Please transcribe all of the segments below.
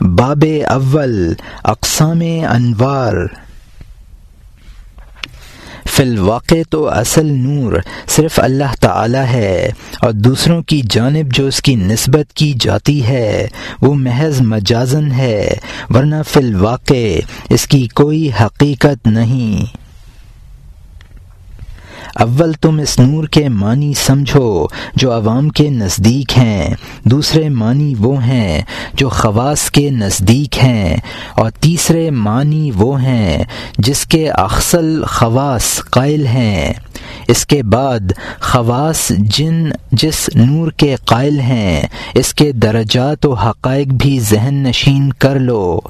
باب اول، اقسام انوار۔ فی الواقع تو اصل نور صرف اللہ تعالی ہے، اور دوسروں کی جانب جو اس کی نسبت کی جاتی ہے، وہ محض مجازن ہے، ورنہ فی الواقع اس کی کوئی حقیقت نہیں۔ اول تم اس نور کے معنی سمجھو جو عوام کے نزدیک ہیں، دوسرے معنی وہ ہیں جو خواص کے نزدیک ہیں، اور تیسرے معنی وہ ہیں جس کے اخصل خواص قائل ہیں۔ اس کے بعد خواص جن جس نور کے قائل ہیں، اس کے درجات و حقائق بھی ذہن نشین کر لو۔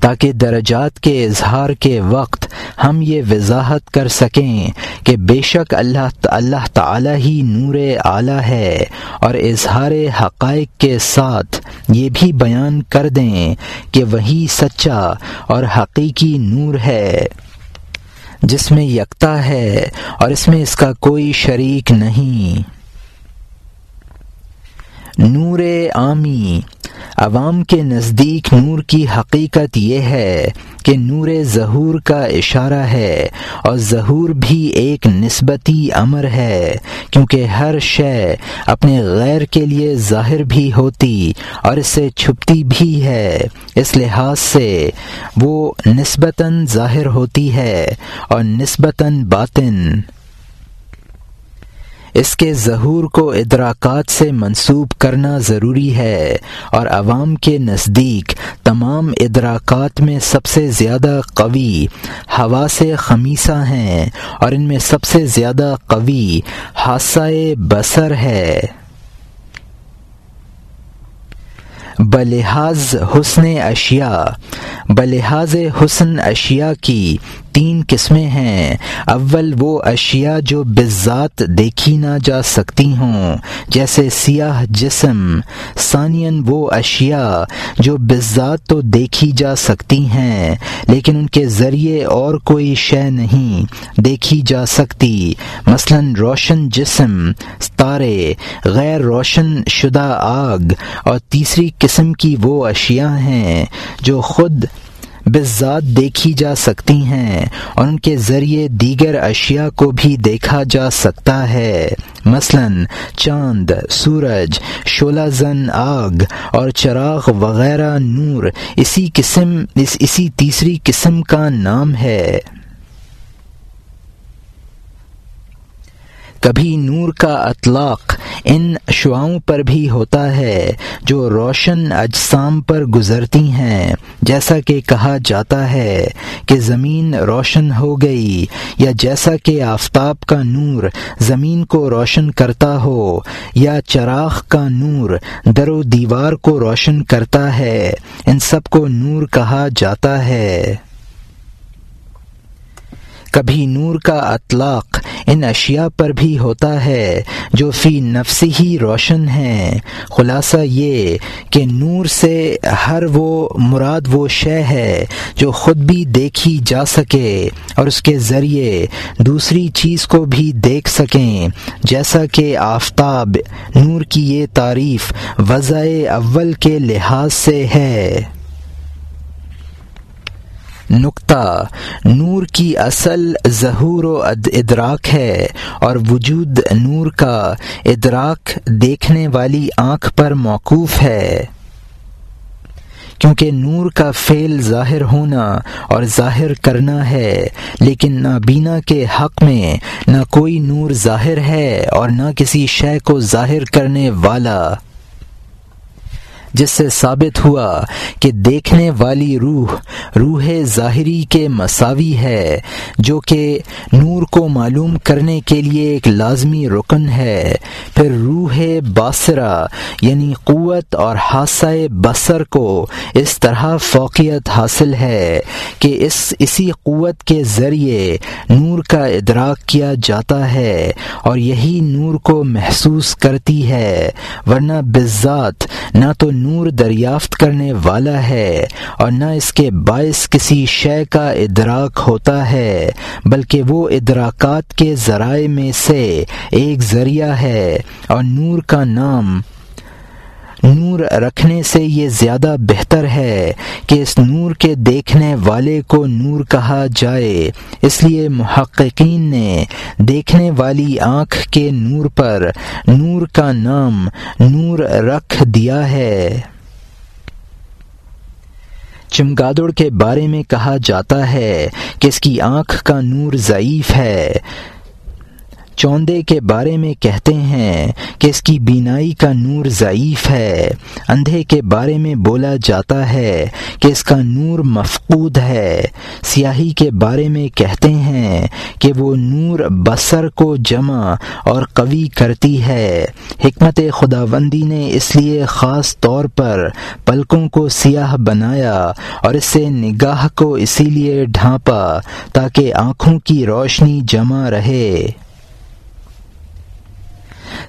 تاکہ درجات کے اظہار کے وقت ہم یہ وضاحت کر سکیں کہ بے شک اللہ اللہ تعالی ہی نور اعلیٰ ہے اور اظہار حقائق کے ساتھ یہ بھی بیان کر دیں کہ وہی سچا اور حقیقی نور ہے جس میں یکتا ہے اور اس میں اس کا کوئی شریک نہیں۔ نور عامی عوام کے نزدیک نور کی حقیقت یہ ہے کہ نور ظہور کا اشارہ ہے اور ظہور بھی ایک نسبتی امر ہے کیونکہ ہر شے اپنے غیر کے لیے ظاہر بھی ہوتی اور اس سے چھپتی بھی ہے۔ اس لحاظ سے وہ نسبتاً ظاہر ہوتی ہے اور نسبتاً باطن۔ اس کے ظہور کو ادراکات سے منسوب کرنا ضروری ہے اور عوام کے نزدیک تمام ادراکات میں سب سے زیادہ قوی ہوا سے خمیسہ ہیں اور ان میں سب سے زیادہ قوی حادثہ بسر ہے۔ بلحاظ حسن اشیاء۔ بلحاظ حسن اشیاء کی تین قسمیں ہیں۔ اول وہ اشیاء جو بذات دیکھی نہ جا سکتی ہوں، جیسے سیاہ جسم۔ ثانین وہ اشیاء جو بذات تو دیکھی جا سکتی ہیں، لیکن ان کے ذریعے اور کوئی شے نہیں دیکھی جا سکتی۔ مثلا روشن جسم تارے غیر روشن شدہ آگ۔ اور تیسری قسم کی وہ اشیاء ہیں جو خود بذات دیکھی جا سکتی ہیں اور ان کے ذریعے دیگر اشیاء کو بھی دیکھا جا سکتا ہے۔ مثلا چاند، سورج شولا زن، آگ اور چراغ وغیرہ، نور۔ اسی قسم، اس اسی تیسری قسم کا نام ہے۔ کبھی نور کا اطلاق ان شعاؤں پر بھی ہوتا ہے جو روشن اجسام پر گزرتی ہیں۔ جیسا کہ کہا جاتا ہے کہ زمین روشن ہو گئی یا جیسا کہ آفتاب کا نور زمین کو روشن کرتا ہو یا چراغ کا نور در و دیوار کو روشن کرتا ہے، ان سب کو نور کہا جاتا ہے۔ کبھی نور کا اطلاق ان اشیاء پر بھی ہوتا ہے جو فی نفس ہی روشن ہیں۔ خلاصہ یہ کہ نور سے ہر وہ مراد وہ شے ہے جو خود بھی دیکھی جا سکے اور اس کے ذریعے دوسری چیز کو بھی دیکھ سکیں۔ جیسا کہ آفتاب نور کی یہ تعریف وضع اول کے لحاظ سے ہے۔ نقطہ۔ نور کی اصل ظہور و ادراک ہے اور وجود نور کا ادراک دیکھنے والی آنکھ پر موقوف ہے۔ کیونکہ نور کا فعل ظاہر ہونا اور ظاہر کرنا ہے، لیکن نابینا کے حق میں نہ کوئی نور ظاہر ہے اور نہ کسی شے کو ظاہر کرنے والا۔ جس سے ثابت ہوا کہ دیکھنے والی روح روح ظاہری کے مساوی ہے، جو کہ نور کو معلوم کرنے کے لیے ایک لازمی رکن ہے۔ پھر روح باصرہ یعنی قوت اور حادثہ بصر کو اس طرح فوقیت حاصل ہے کہ اس، اسی قوت کے ذریعے نور کا ادراک کیا جاتا ہے اور یہی نور کو محسوس کرتی ہے۔ ورنہ بذات نہ تو نور نور دریافت کرنے والا ہے اور نہ اس کے باعث کسی شے کا ادراک ہوتا ہے، بلکہ وہ ادراکات کے ذرائع میں سے ایک ذریعہ ہے اور نور کا نام نور رکھنے سے یہ زیادہ بہتر ہے کہ اس نور کے دیکھنے والے کو نور کہا جائے۔ اس لیے محققین نے دیکھنے والی آنکھ کے نور پر نور کا نام نور رکھ دیا ہے۔ چمگادڑ کے بارے میں کہا جاتا ہے کہ اس کی آنکھ کا نور ضعیف ہے۔ چوندے کے بارے میں کہتے ہیں کہ اس کی بینائی کا نور ضعیف ہے۔ اندھے کے بارے میں بولا جاتا ہے کہ اس کا نور مفقود ہے۔ سیاہی کے بارے میں کہتے ہیں کہ وہ نور بسر کو جمع اور قوی کرتی ہے۔ حکمت خداوندی نے اس لیے خاص طور پر پلکوں کو سیاہ بنایا اور اس سے نگاہ کو اسی لیے ڈھانپا تاکہ آنکھوں کی روشنی جمع رہے۔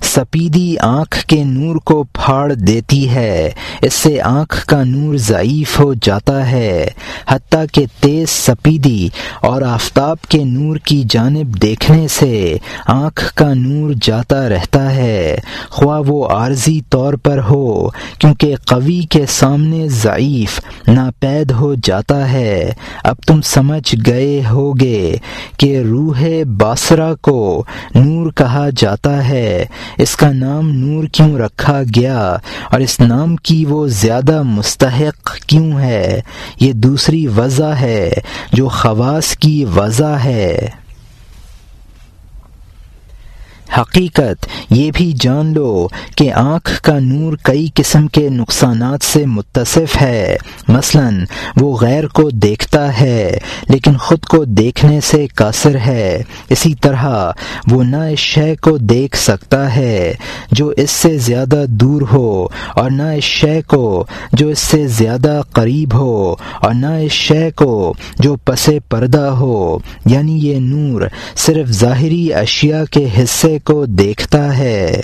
سپیدی آنکھ کے نور کو پھاڑ دیتی ہے۔ اس سے آنکھ کا نور ضعیف ہو جاتا ہے۔ حتیٰ کہ تیز سپیدی اور آفتاب کے نور کی جانب دیکھنے سے آنکھ کا نور جاتا رہتا ہے۔ خواہ وہ عارضی طور پر ہو، کیونکہ قوی کے سامنے ضعیف، ناپید ہو جاتا ہے۔ اب تم سمجھ گئے ہوگے کہ روح باسرا کو نور کہا جاتا ہے۔ اس کا نام نور کیوں رکھا گیا اور اس نام کی وہ زیادہ مستحق کیوں ہے؟ یہ دوسری وضع ہے جو خواص کی وضع ہے۔ حقیقت، یہ بھی جان لو کہ آنکھ کا نور کئی قسم کے نقصانات سے متصف ہے۔ مثلا، وہ غیر کو دیکھتا ہے، لیکن خود کو دیکھنے سے قاصر ہے۔ اسی طرح، وہ نہ اس شے کو دیکھ سکتا ہے جو اس سے زیادہ دور ہو، اور نہ اس شے کو جو اس سے زیادہ قریب ہو، اور نہ اس شے کو جو پس پردہ ہو۔ یعنی یہ نور صرف ظاہری اشیاء کے حصے کو دیکھتا ہے۔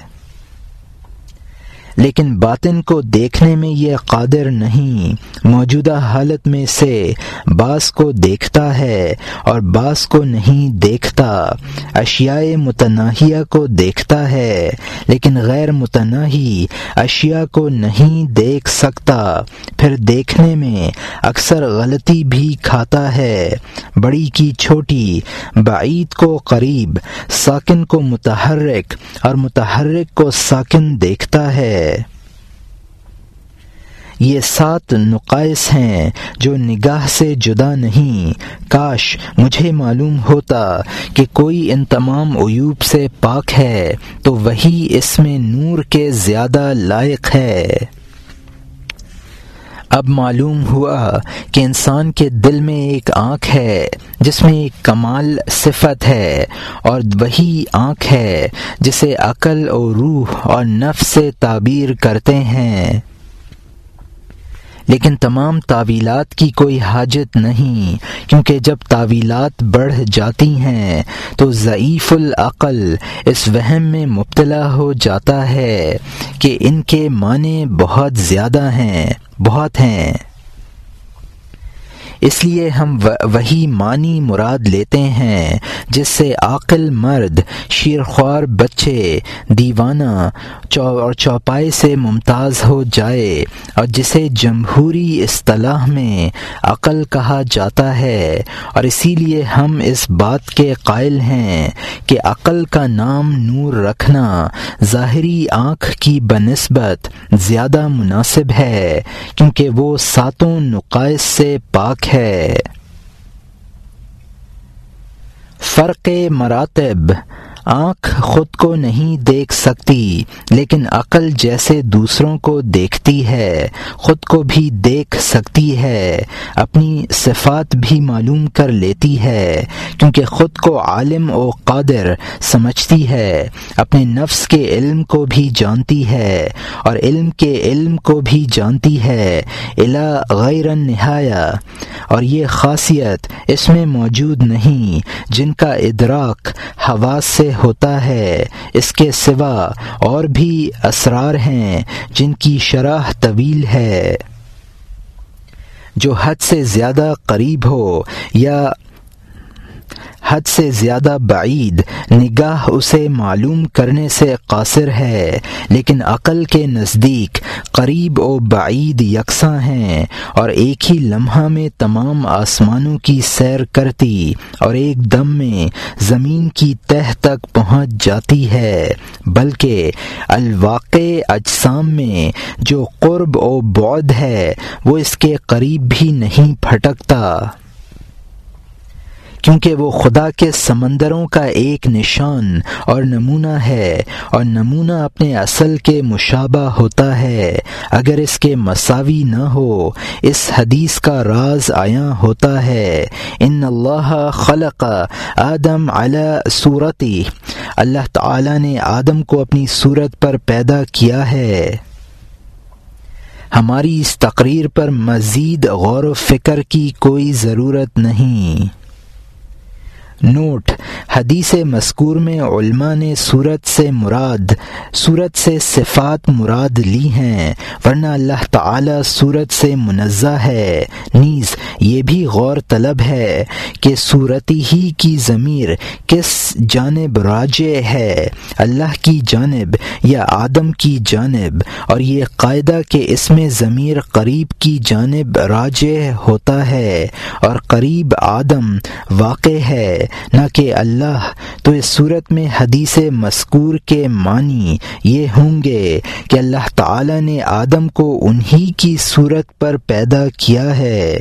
لیکن باطن کو دیکھنے میں یہ قادر نہیں۔ موجودہ حالت میں سے بعض کو دیکھتا ہے اور بعض کو نہیں دیکھتا۔ اشیاء متناہیہ کو دیکھتا ہے، لیکن غیر متناہی اشیاء کو نہیں دیکھ سکتا۔ پھر دیکھنے میں اکثر غلطی بھی کھاتا ہے۔ بڑی کی چھوٹی، بعید کو قریب، ساکن کو متحرک اور متحرک کو ساکن دیکھتا ہے۔ یہ سات نقائص ہیں جو نگاہ سے جدا نہیں۔ کاش مجھے معلوم ہوتا کہ کوئی ان تمام عیوب سے پاک ہے، تو وہی اس میں نور کے زیادہ لائق ہے۔ اب معلوم ہوا کہ انسان کے دل میں ایک آنکھ ہے، جس میں ایک کمال صفت ہے، اور وہی آنکھ ہے جسے عقل اور روح اور نفس سے تعبیر کرتے ہیں۔ لیکن تمام تعویلات کی کوئی حاجت نہیں، کیونکہ جب تعویلات بڑھ جاتی ہیں تو ضعیف العقل اس وہم میں مبتلا ہو جاتا ہے کہ ان کے معنی بہت زیادہ ہیں۔ بہت ہیں۔ اس لیے ہم وہی معنی مراد لیتے ہیں، جس سے عاقل مرد، شیرخوار بچے، دیوانہ اور چوپائے سے ممتاز ہو جائے، اور جسے جمہوری اصطلاح میں عقل کہا جاتا ہے۔ اور اسی لیے ہم اس بات کے قائل ہیں کہ عقل کا نام نور رکھنا ظاہری آنکھ کی بنسبت زیادہ مناسب ہے، کیونکہ وہ ساتوں نقائص سے پاک ہے فرق مراتب آنکھ خود کو نہیں دیکھ سکتی، لیکن عقل جیسے دوسروں کو دیکھتی ہے، خود کو بھی دیکھ سکتی ہے، اپنی صفات بھی معلوم کر لیتی ہے، کیونکہ خود کو عالم و قادر سمجھتی ہے، اپنے نفس کے علم کو بھی جانتی ہے، اور علم کے علم کو بھی جانتی ہے، الا غیر نہایا اور یہ خاصیت اس میں موجود نہیں، جن کا ادراک حواس سے ہوتا ہے۔ اس کے سوا اور بھی اسرار ہیں جن کی شرح طویل ہے۔ جو حد سے زیادہ قریب ہو یا حد سے زیادہ بعید، نگاہ اسے معلوم کرنے سے قاصر ہے، لیکن عقل کے نزدیک قریب و بعید یکساں ہیں اور ایک ہی لمحہ میں تمام آسمانوں کی سیر کرتی اور ایک دم میں زمین کی تہ تک پہنچ جاتی ہے، بلکہ الواقع اجسام میں جو قرب و بعد ہے، وہ اس کے قریب بھی نہیں پھٹکتا۔ کیونکہ وہ خدا کے سمندروں کا ایک نشان اور نمونہ ہے، اور نمونہ اپنے اصل کے مشابہ ہوتا ہے۔ اگر اس کے مساوی نہ ہو، اس حدیث کا راز آیا ہوتا ہے۔ ان اللہ خلق آدم علی صورتی اللہ تعالی نے آدم کو اپنی صورت پر پیدا کیا ہے۔ ہماری اس تقریر پر مزید غور و فکر کی کوئی ضرورت نہیں۔ نوٹ۔ حدیث مذکور میں علماء نے صورت سے مراد صورت سے صفات مراد لی ہیں، ورنہ اللہ تعالی صورت سے منزہ ہے۔ نیز، یہ بھی غور طلب ہے کہ صورتی ہی کی ضمیر کس جانب راج ہے، اللہ کی جانب یا آدم کی جانب؟ اور یہ قاعدہ کہ اس میں ضمیر قریب کی جانب راج ہوتا ہے اور قریب آدم واقع ہے۔ نہ کہ اللہ، تو اس صورت میں حدیث مذکور کے معنی یہ ہوں گے کہ اللہ تعالی نے آدم کو انہی کی صورت پر پیدا کیا ہے۔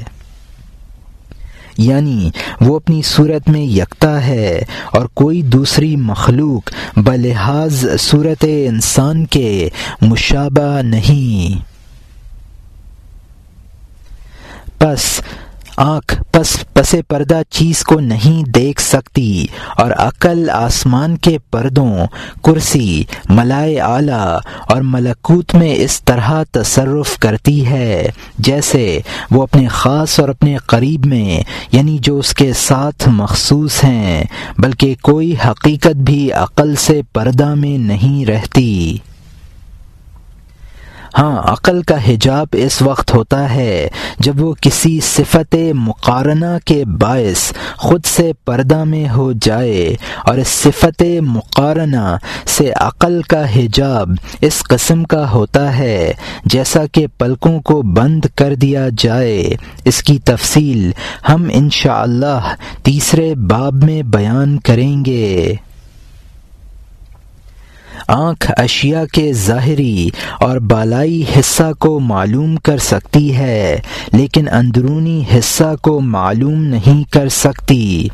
یعنی وہ اپنی صورت میں یکتا ہے اور کوئی دوسری مخلوق، بلحاظ صورت انسان کے مشابہ نہیں۔ پس آنکھ پس پس پردہ چیز کو نہیں دیکھ سکتی اور عقل آسمان کے پردوں، کرسی، ملائے اعلی اور ملکوت میں اس طرح تصرف کرتی ہے جیسے وہ اپنے خاص اور اپنے قریب میں یعنی جو اس کے ساتھ مخصوص ہیں، بلکہ کوئی حقیقت بھی عقل سے پردہ میں نہیں رہتی۔ ہاں عقل کا حجاب اس وقت ہوتا ہے جب وہ کسی صفت مقارنہ کے باعث خود سے پردہ میں ہو جائے اور اس صفت مقارنہ سے عقل کا حجاب اس قسم کا ہوتا ہے جیسا کہ پلکوں کو بند کر دیا جائے۔ اس کی تفصیل ہم انشاءاللہ اللہ تیسرے باب میں بیان کریں گے۔ آنکھ اشیاء کے ظاہری اور بالائی حصہ کو معلوم کر سکتی ہے، لیکن اندرونی حصہ کو معلوم نہیں کر سکتی۔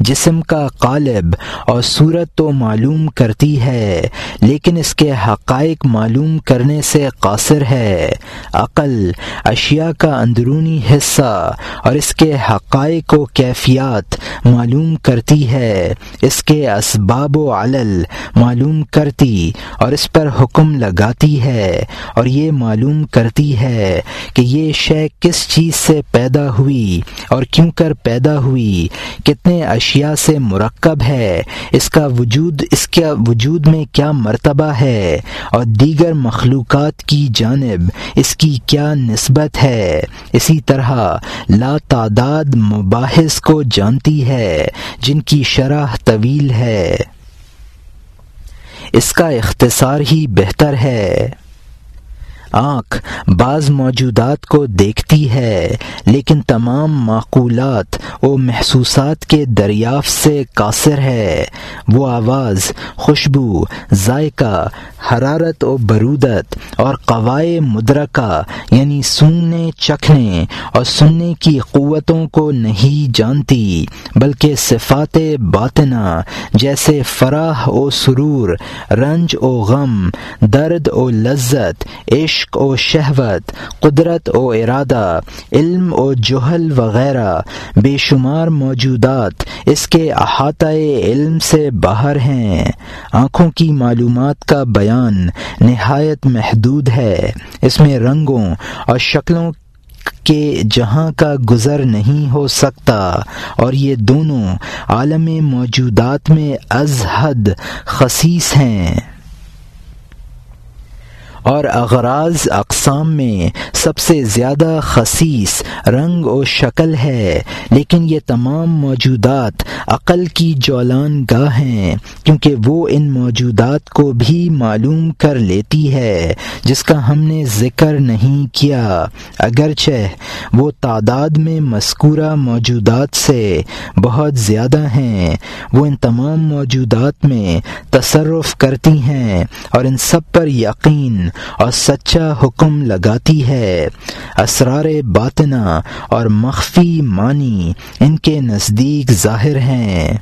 جسم کا قالب اور صورت تو معلوم کرتی ہے، لیکن اس کے حقائق معلوم کرنے سے قاصر ہے۔ عقل اشیاء کا اندرونی حصہ اور اس کے حقائق و کیفیات معلوم کرتی ہے، اس کے اسباب و علل معلوم کرتی اور اس پر حکم لگاتی ہے اور یہ معلوم کرتی ہے کہ یہ شے کس چیز سے پیدا ہوئی اور کیوں کر پیدا ہوئی، کتنے اشیاء سے مرکب ہے، اس کا وجود، اس کے وجود میں کیا مرتبہ ہے اور دیگر مخلوقات کی جانب اس کی کیا نسبت ہے۔ اسی طرح لا تعداد مباحث کو جانتی ہے، جن کی شرح طویل ہے۔ اس کا اختصار ہی بہتر ہے۔ آنکھ بعض موجودات کو دیکھتی ہے، لیکن تمام معقولات و محسوسات کے دریافت سے قاصر ہے۔ وہ آواز، خوشبو، ذائقہ، حرارت و برودت اور قوائے مدرکہ یعنی سننے، چکھنے اور سننے کی قوتوں کو نہیں جانتی، بلکہ صفات باطنہ، جیسے فراح و سرور، رنج و غم، درد و لذت، عشق عشق و شہوت، قدرت و ارادہ، علم و جہل وغیرہ بے شمار موجودات اس کے احاطۂ علم سے باہر ہیں۔ آنکھوں کی معلومات کا بیان نہایت محدود ہے۔ اس میں رنگوں اور شکلوں کے جہاں کا گزر نہیں ہو سکتا اور یہ دونوں عالم موجودات میں از حد خصیص ہیں۔ اور اغراض اقسام میں سب سے زیادہ خصیص رنگ و شکل ہے، لیکن یہ تمام موجودات عقل کی جولان گاہ ہیں، کیونکہ وہ ان موجودات کو بھی معلوم کر لیتی ہے، جس کا ہم نے ذکر نہیں کیا۔ اگرچہ وہ تعداد میں مذکورہ موجودات سے بہت زیادہ ہیں، وہ ان تمام موجودات میں تصرف کرتی ہیں اور ان سب پر یقین اور سچا حکم لگاتی ہے۔ اسرار باطنا اور مخفی معنی ان کے نزدیک ظاہر ہیں۔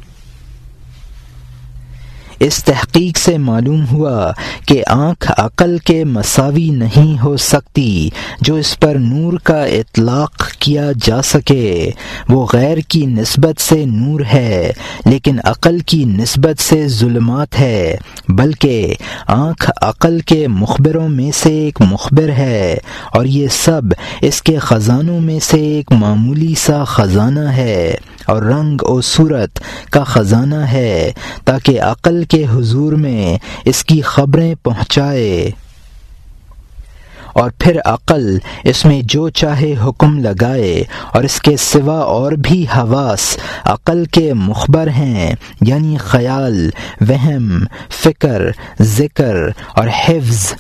اس تحقیق سے معلوم ہوا کہ آنکھ عقل کے مساوی نہیں ہو سکتی جو اس پر نور کا اطلاق کیا جا سکے۔ وہ غیر کی نسبت سے نور ہے، لیکن عقل کی نسبت سے ظلمات ہے، بلکہ آنکھ عقل کے مخبروں میں سے ایک مخبر ہے، اور یہ سب اس کے خزانوں میں سے ایک معمولی سا خزانہ ہے۔ اور رنگ و صورت کا خزانہ ہے تاکہ عقل کے حضور میں اس کی خبریں پہنچائے۔ اور پھر عقل اس میں جو چاہے حکم لگائے، اور اس کے سوا اور بھی حواس عقل کے مخبر ہیں یعنی خیال، وہم، فکر، ذکر اور حفظ۔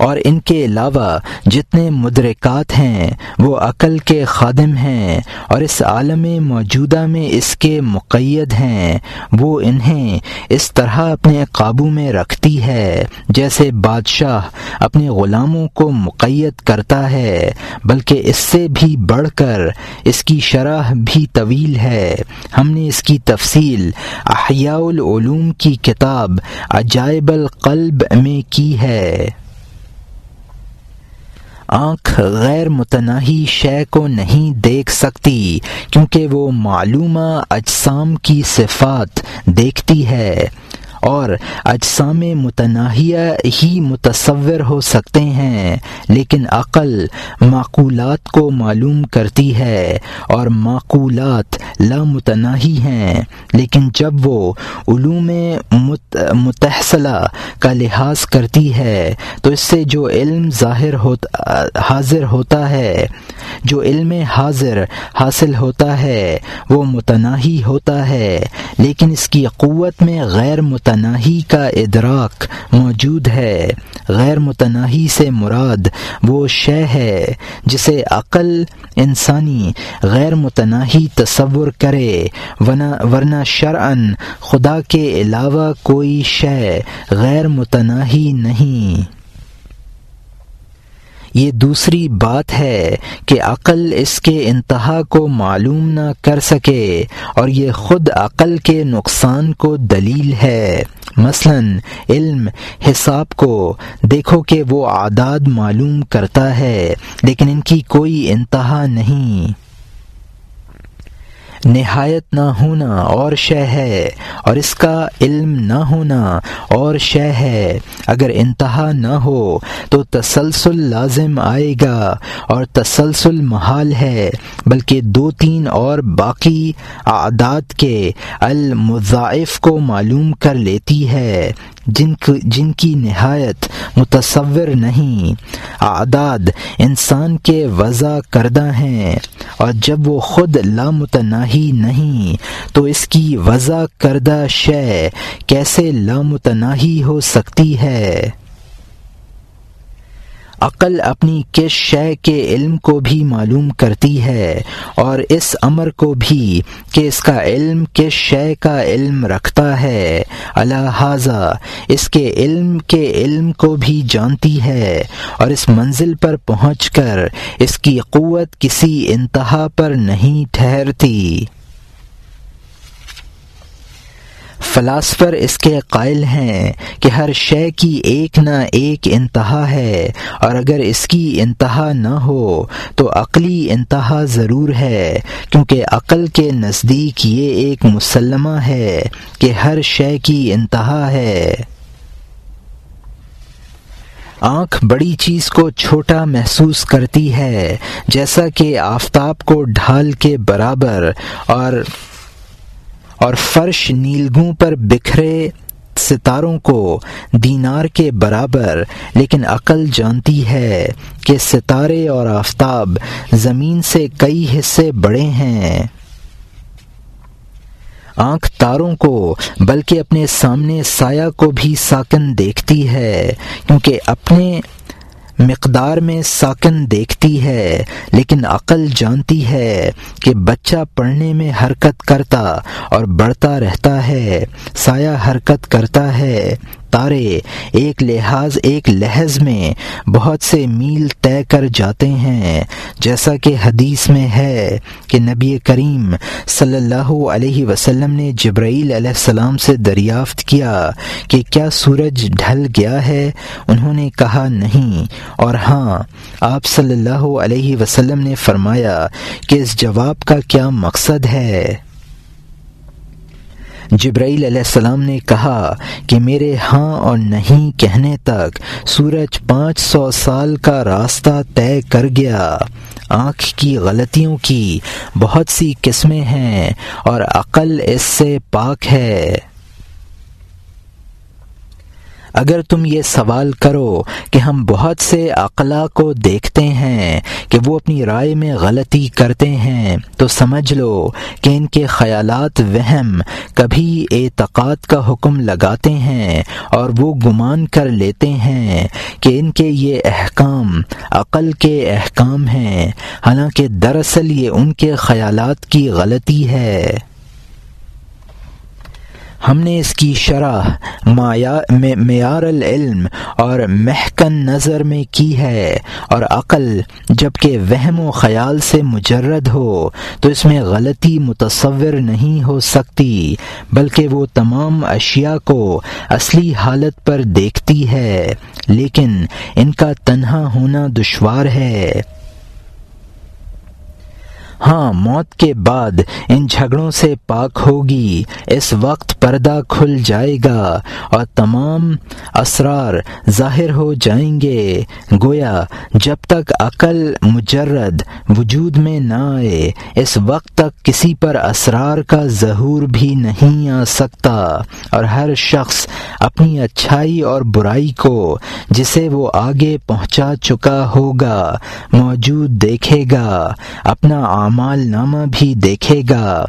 اور ان کے علاوہ جتنے مدرکات ہیں، وہ عقل کے خادم ہیں اور اس عالم موجودہ میں اس کے مقید ہیں۔ وہ انہیں اس طرح اپنے قابو میں رکھتی ہے، جیسے بادشاہ اپنے غلاموں کو مقید کرتا ہے، بلکہ اس سے بھی بڑھ کر اس کی شرح بھی طویل ہے۔ ہم نے اس کی تفصیل احیاء العلوم کی کتاب عجائب القلب میں کی ہے۔ آنکھ غیر متناہی شے کو نہیں دیکھ سکتی، کیونکہ وہ معلومہ اجسام کی صفات دیکھتی ہے۔ اور اجسام متناہیہ ہی متصور ہو سکتے ہیں، لیکن عقل معقولات کو معلوم کرتی ہے اور معقولات لامتناہی ہیں، لیکن جب وہ علوم متحصلہ کا لحاظ کرتی ہے، تو اس سے جو علم ظاہر ہوتا حاضر ہوتا ہے، جو علم حاضر حاصل ہوتا ہے، وہ متناہی ہوتا ہے، لیکن اس کی قوت میں غیر متناہی کا ادراک موجود ہے۔ غیر متناہی سے مراد وہ شے ہے جسے عقل انسانی غیر متناہی تصور کرے، ورنہ شرعن خدا کے علاوہ کوئی شے غیر متناہی نہیں۔ یہ دوسری بات ہے کہ عقل اس کے انتہا کو معلوم نہ کر سکے اور یہ خود عقل کے نقصان کو دلیل ہے۔ مثلا، علم، حساب کو دیکھو کہ وہ اعداد معلوم کرتا ہے، لیکن ان کی کوئی انتہا نہیں۔ نہایت نہ ہونا اور شے ہے، اور اس کا علم نہ ہونا اور شے ہے۔ اگر انتہا نہ ہو تو تسلسل لازم آئے گا، اور تسلسل محال ہے، بلکہ دو تین اور باقی اعداد کے المضائف کو معلوم کر لیتی ہے، جن جن کی نہایت متصور نہیں۔ اعداد انسان کے وضع کردہ ہیں، اور جب وہ خود لامتناہی نہیں۔ تو اس کی وضع کردہ شے کیسے لامتناہی ہو سکتی ہے؟ عقل اپنی کس شے کے علم کو بھی معلوم کرتی ہے اور اس امر کو بھی کہ اس کا علم کس شے کا علم رکھتا ہے۔ الحاظہ اس کے علم کے علم کو بھی جانتی ہے اور اس منزل پر پہنچ کر اس کی قوت کسی انتہا پر نہیں ٹھہرتی۔ فلاسفر اس کے قائل ہیں کہ ہر شے کی ایک نہ ایک انتہا ہے، اور اگر اس کی انتہا نہ ہو تو عقلی انتہا ضرور ہے، کیونکہ عقل کے نزدیک یہ ایک مسلمہ ہے کہ ہر شے کی انتہا ہے۔ آنکھ بڑی چیز کو چھوٹا محسوس کرتی ہے، جیسا کہ آفتاب کو ڈھال کے برابر، اور اور فرش نیلگوں پر بکھرے ستاروں کو دینار کے برابر، لیکن عقل جانتی ہے کہ ستارے اور آفتاب زمین سے کئی حصے بڑے ہیں۔ آنکھ تاروں کو، بلکہ اپنے سامنے سایہ کو بھی ساکن دیکھتی ہے، کیونکہ اپنے مقدار میں ساکن دیکھتی ہے، لیکن عقل جانتی ہے کہ بچہ پڑھنے میں حرکت کرتا اور بڑھتا رہتا ہے، سایہ حرکت کرتا ہے۔ تارے ایک لحاظ، ایک لحظ میں بہت سے میل طے کر جاتے ہیں۔ جیسا کہ حدیث میں ہے کہ نبی کریم صلی اللہ علیہ وسلم نے جبرائیل علیہ السلام سے دریافت کیا کہ کیا سورج ڈھل گیا ہے؟ انہوں نے کہا نہیں۔ اور ہاں آپ صلی اللہ علیہ وسلم نے فرمایا کہ اس جواب کا کیا مقصد ہے؟ جبرائیل علیہ السلام نے کہا کہ میرے ہاں اور نہیں کہنے تک سورج پانچ سو سال کا راستہ طے کر گیا۔ آنکھ کی غلطیوں کی بہت سی قسمیں ہیں اور عقل اس سے پاک ہے۔ اگر تم یہ سوال کرو کہ ہم بہت سے اقلا کو دیکھتے ہیں کہ وہ اپنی رائے میں غلطی کرتے ہیں، تو سمجھ لو کہ ان کے خیالات وہم کبھی اعتقاد کا حکم لگاتے ہیں اور وہ گمان کر لیتے ہیں کہ ان کے یہ احکام عقل کے احکام ہیں۔ حالانکہ دراصل یہ ان کے خیالات کی غلطی ہے۔ ہم نے اس کی شرح معیار العلم اور محکن نظر میں کی ہے اور عقل جبکہ وہم و خیال سے مجرد ہو تو اس میں غلطی متصور نہیں ہو سکتی بلکہ وہ تمام اشیاء کو اصلی حالت پر دیکھتی ہے لیکن ان کا تنہا ہونا دشوار ہے۔ ہاں موت کے بعد ان جھگڑوں سے پاک ہوگی، اس وقت پردہ کھل جائے گا اور تمام اسرار ظاہر ہو جائیں گے۔ گویا، جب تک عقل مجرد وجود میں نہ آئے، اس وقت تک کسی پر اسرار کا ظہور بھی نہیں آ سکتا۔ اور ہر شخص اپنی اچھائی اور برائی کو، جسے وہ آگے پہنچا چکا ہوگا، موجود دیکھے گا۔ اپنا اعمال نامہ بھی دیکھے گا۔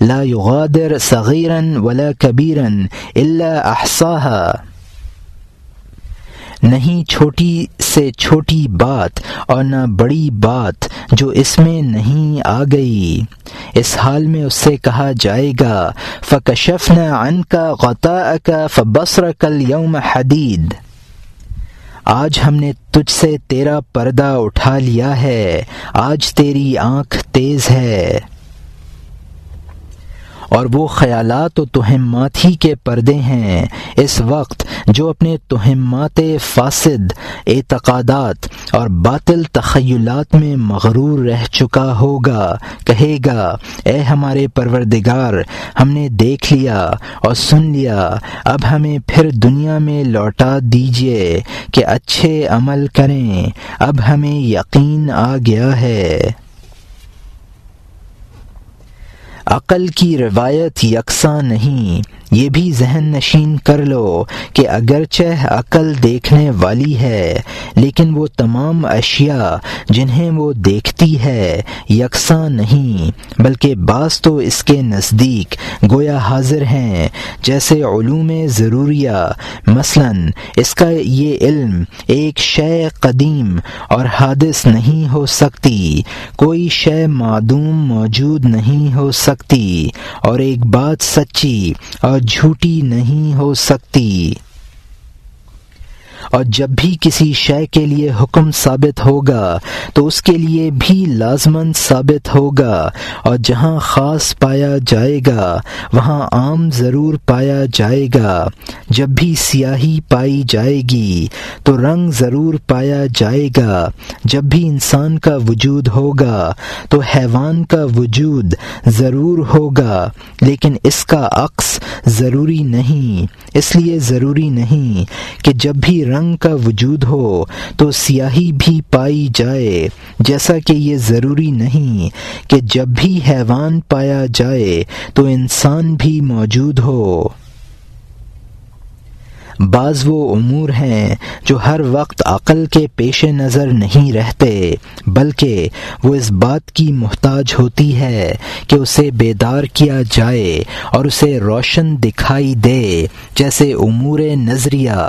لا یغادر صغیرن ولا کبیرن الا احصاها نہیں چھوٹی سے چھوٹی بات اور نہ بڑی بات جو اس میں نہیں آ گئی۔ اس حال میں اس سے کہا جائے گا، فکشفنا عنك غطاءك فبصرك اليوم حدید۔ آج ہم نے تجھ سے تیرا پردہ اٹھا لیا ہے، آج تیری آنکھ تیز ہے۔ اور وہ خیالات و تہمات ہی کے پردے ہیں۔ اس وقت جو اپنے تہمات فاسد، اعتقادات اور باطل تخیلات میں مغرور رہ چکا ہوگا، کہے گا، اے ہمارے پروردگار، ہم نے دیکھ لیا اور سن لیا، اب ہمیں پھر دنیا میں لوٹا دیجیے کہ اچھے عمل کریں۔ اب ہمیں یقین آ گیا ہے۔ عقل کی روایت یکساں نہیں۔ یہ بھی ذہن نشین کر لو کہ اگرچہ عقل دیکھنے والی ہے، لیکن وہ تمام اشیاء جنہیں وہ دیکھتی ہے یکساں نہیں، بلکہ بعض تو اس کے نزدیک گویا حاضر ہیں، جیسے علوم ضروریہ۔ مثلا، اس کا یہ علم ایک شے قدیم اور حادث نہیں ہو سکتی، کوئی شے معدوم موجود نہیں ہو سکتی، اور ایک بات سچی اور جھوٹی نہیں ہو سکتی۔ اور جب بھی کسی شے کے لیے حکم ثابت ہوگا، تو اس کے لیے بھی لازمن ثابت ہوگا۔ اور جہاں خاص پایا جائے گا، وہاں عام ضرور پایا جائے گا۔ جب بھی سیاہی پائی جائے گی، تو رنگ ضرور پایا جائے گا۔ جب بھی انسان کا وجود ہوگا، تو حیوان کا وجود ضرور ہوگا۔ لیکن اس کا عکس ضروری نہیں، اس لیے ضروری نہیں کہ جب بھی رنگ کا وجود ہو تو سیاہی بھی پائی جائے، جیسا کہ یہ ضروری نہیں کہ جب بھی حیوان پایا جائے تو انسان بھی موجود ہو۔ بعض وہ امور ہیں جو ہر وقت عقل کے پیش نظر نہیں رہتے، بلکہ وہ اس بات کی محتاج ہوتی ہے کہ اسے بیدار کیا جائے اور اسے روشن دکھائی دے، جیسے امور نظریہ۔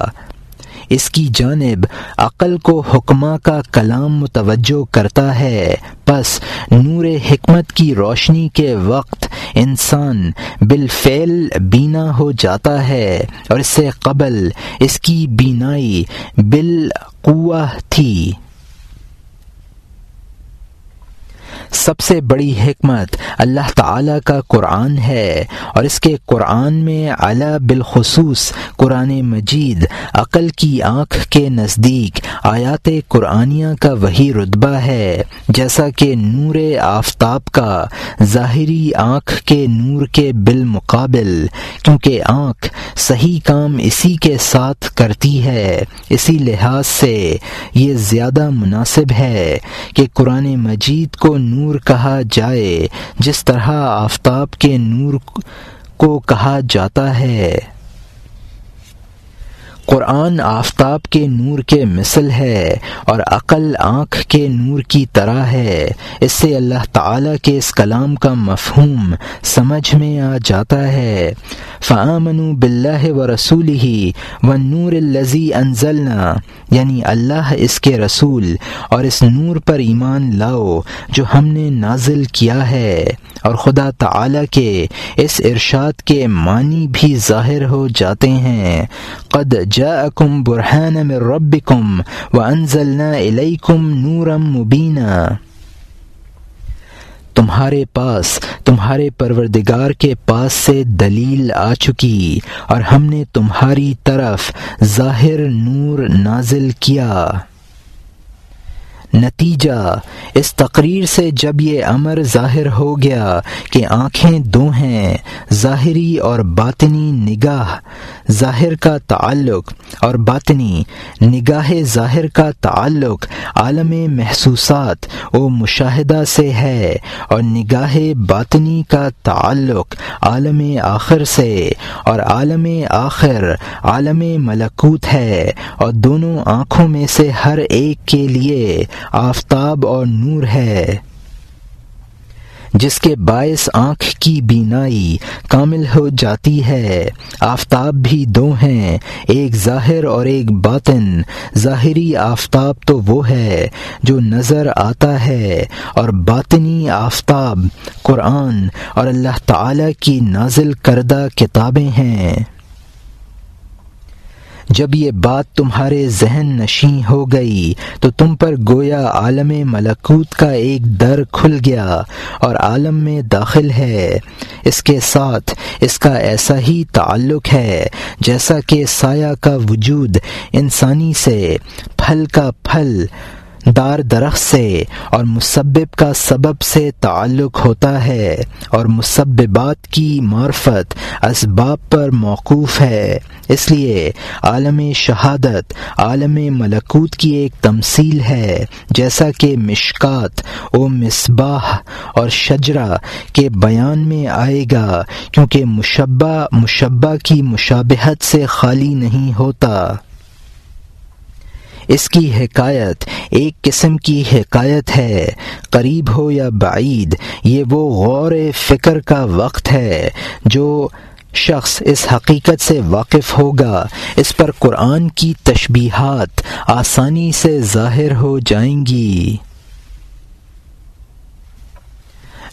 اس کی جانب عقل کو حکمہ کا کلام متوجہ کرتا ہے۔ پس نور حکمت کی روشنی کے وقت انسان بالفعل بینا ہو جاتا ہے اور اس سے قبل اس کی بینائی بالقوہ تھی۔ سب سے بڑی حکمت اللہ تعالی کا قرآن ہے اور اس کے قرآن میں اعلیٰ بالخصوص قرآن مجید، عقل کی آنکھ کے نزدیک آیات قرآنیہ کا وہی رتبہ ہے، جیسا کہ نور آفتاب کا ظاہری آنکھ کے نور کے بالمقابل، کیونکہ آنکھ صحیح کام اسی کے ساتھ کرتی ہے، اسی لحاظ سے یہ زیادہ مناسب ہے کہ قرآن مجید کو نور نور کہا جائے جس طرح آفتاب کے نور کو کہا جاتا ہے۔ قرآن آفتاب کے نور کے مثل ہے اور عقل آنکھ کے نور کی طرح ہے۔ اس سے اللہ تعالیٰ کے اس کلام کا مفہوم سمجھ میں آ جاتا ہے۔ فعامن بلّہ و رسول ہی و نور الزی انزلنا یعنی اللہ اس کے رسول، اور اس نور پر ایمان لاؤ جو ہم نے نازل کیا ہے۔ اور خدا تعالی کے اس ارشاد کے معنی بھی ظاہر ہو جاتے ہیں۔ قد جاءکم برحان من ربکم وانزلنا الیکم نورا مبینہ تمہارے پاس، تمہارے پروردگار کے پاس سے دلیل آ چکی اور ہم نے تمہاری طرف ظاہر نور نازل کیا۔ نتیجہ اس تقریر سے جب یہ امر ظاہر ہو گیا کہ آنکھیں دو ہیں، ظاہری اور باطنی نگاہ، ظاہر کا تعلق اور باطنی نگاہ ظاہر کا تعلق عالم محسوسات و مشاہدہ سے ہے اور نگاہ باطنی کا تعلق عالم آخر سے اور عالم آخر عالم ملکوت ہے اور دونوں آنکھوں میں سے ہر ایک کے لیے آفتاب اور نور ہے۔ جس کے باعث آنکھ کی بینائی کامل ہو جاتی ہے، آفتاب بھی دو ہیں، ایک ظاہر اور ایک باطن۔ ظاہری آفتاب تو وہ ہے جو نظر آتا ہے، اور باطنی آفتاب قرآن اور اللہ تعالی کی نازل کردہ کتابیں ہیں۔ جب یہ بات تمہارے ذہن نشیں ہو گئی تو تم پر گویا عالم ملکوت کا ایک در کھل گیا اور عالم میں داخل ہے۔ اس کے ساتھ اس کا ایسا ہی تعلق ہے جیسا کہ سایہ کا وجود انسانی سے پھل کا پھل دار درخت سے اور مسبب کا سبب سے تعلق ہوتا ہے اور مسببات کی معرفت اسباب پر موقوف ہے۔ اس لیے عالم شہادت، عالم ملکوت کی ایک تمثیل ہے، جیسا کہ مشکات و مصباح اور شجرا کے بیان میں آئے گا، کیونکہ مشبہ مشبہ کی مشابہت سے خالی نہیں ہوتا۔ اس کی حکایت ایک قسم کی حکایت ہے، قریب ہو یا بعید، یہ وہ غور فکر کا وقت ہے جو شخص اس حقیقت سے واقف ہوگا، اس پر قرآن کی تشبیہات آسانی سے ظاہر ہو جائیں گی۔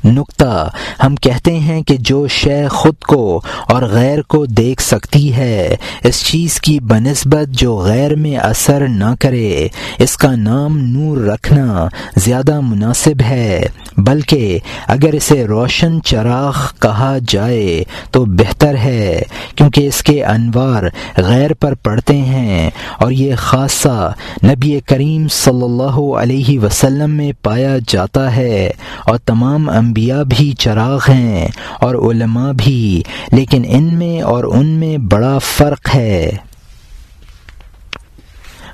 نقطہ ہم کہتے ہیں کہ جو شے خود کو اور غیر کو دیکھ سکتی ہے، اس چیز کی بنسبت جو غیر میں اثر نہ کرے، اس کا نام نور رکھنا زیادہ مناسب ہے۔ بلکہ اگر اسے روشن چراغ کہا جائے تو بہتر ہے، کیونکہ اس کے انوار غیر پر پڑتے ہیں۔ اور یہ خاصہ نبی کریم صلی اللہ علیہ وسلم میں پایا جاتا ہے۔ اور تمام انبیاء بھی چراغ ہیں اور علماء بھی، لیکن ان میں اور ان میں بڑا فرق ہے۔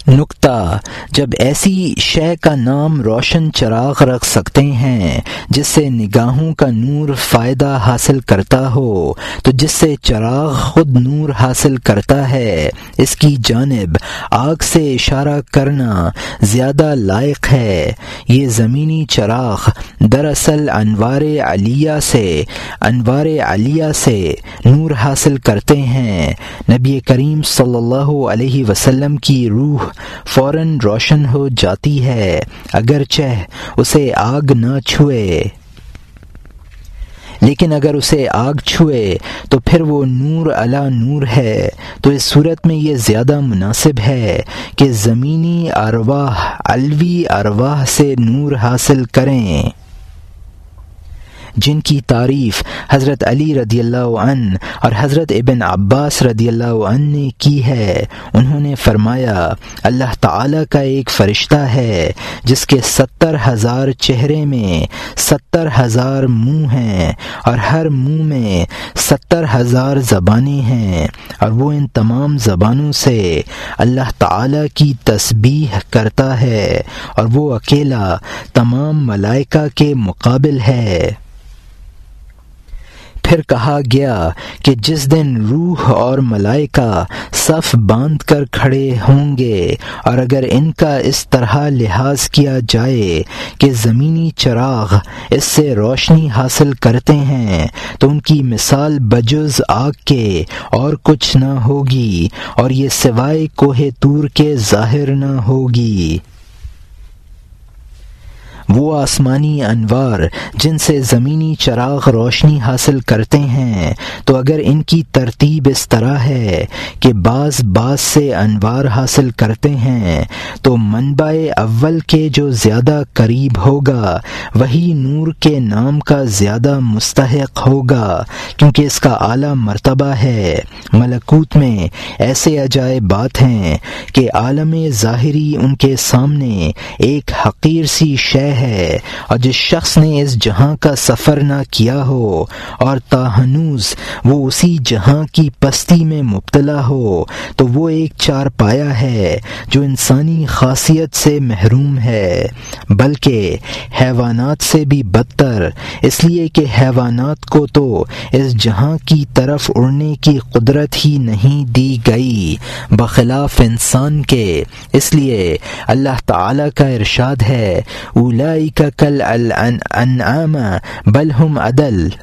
نقطہ جب ایسی شے کا نام روشن چراغ رکھ سکتے ہیں، جس سے نگاہوں کا نور فائدہ حاصل کرتا ہو، تو جس سے چراغ خود نور حاصل کرتا ہے، اس کی جانب آگ سے اشارہ کرنا زیادہ لائق ہے۔ یہ زمینی چراغ دراصل انوار علیہ سے، انوار علیہ سے نور حاصل کرتے ہیں۔ نبی کریم صلی اللہ علیہ وسلم کی روح فوراً روشن ہو جاتی ہے، اگرچہ اسے آگ نہ چھوئے۔ لیکن اگر اسے آگ چھوئے، تو پھر وہ نور علا نور ہے۔ تو اس صورت میں یہ زیادہ مناسب ہے کہ زمینی ارواح الوی ارواح سے نور حاصل کریں۔ جن کی تعریف حضرت علی رضی اللہ عنہ اور حضرت ابن عباس رضی اللہ عنہ نے کی ہے۔ انہوں نے فرمایا، اللہ تعالی کا ایک فرشتہ ہے جس کے ستر ہزار چہرے میں ستر ہزار منہ ہیں اور ہر منہ میں ستر ہزار زبانیں ہیں اور وہ ان تمام زبانوں سے اللہ تعالی کی تسبیح کرتا ہے اور وہ اکیلا تمام ملائکہ کے مقابل ہے۔ پھر کہا گیا کہ جس دن روح اور ملائکہ صف باندھ کر کھڑے ہوں گے، اور اگر ان کا اس طرح لحاظ کیا جائے کہ زمینی چراغ اس سے روشنی حاصل کرتے ہیں، تو ان کی مثال بجز آگ کے اور کچھ نہ ہوگی، اور یہ سوائے کوہ تور کے ظاہر نہ ہوگی۔ وہ آسمانی انوار جن سے زمینی چراغ روشنی حاصل کرتے ہیں۔ تو اگر ان کی ترتیب اس طرح ہے کہ بعض بعض سے انوار حاصل کرتے ہیں، تو منبع اول کے جو زیادہ قریب ہوگا، وہی نور کے نام کا زیادہ مستحق ہوگا، کیونکہ اس کا اعلیٰ مرتبہ ہے۔ ملکوت میں ایسے عجائب بات ہیں کہ عالم ظاہری ان کے سامنے ایک حقیر سی شے ہے۔ اور جس شخص نے اس جہاں کا سفر نہ کیا ہو اور تاہنوز وہ اسی جہاں کی پستی میں مبتلا ہو، تو وہ ایک چار پایا ہے جو انسانی خاصیت سے محروم ہے۔ بلکہ حیوانات سے بھی بدتر، اس لیے کہ حیوانات کو تو اس جہاں کی طرف اڑنے کی قدرت ہی نہیں دی گئی، بخلاف انسان کے۔ اس لیے اللہ تعالی کا ارشاد ہے، اولا أولئك كالأنعام بل هم أدل.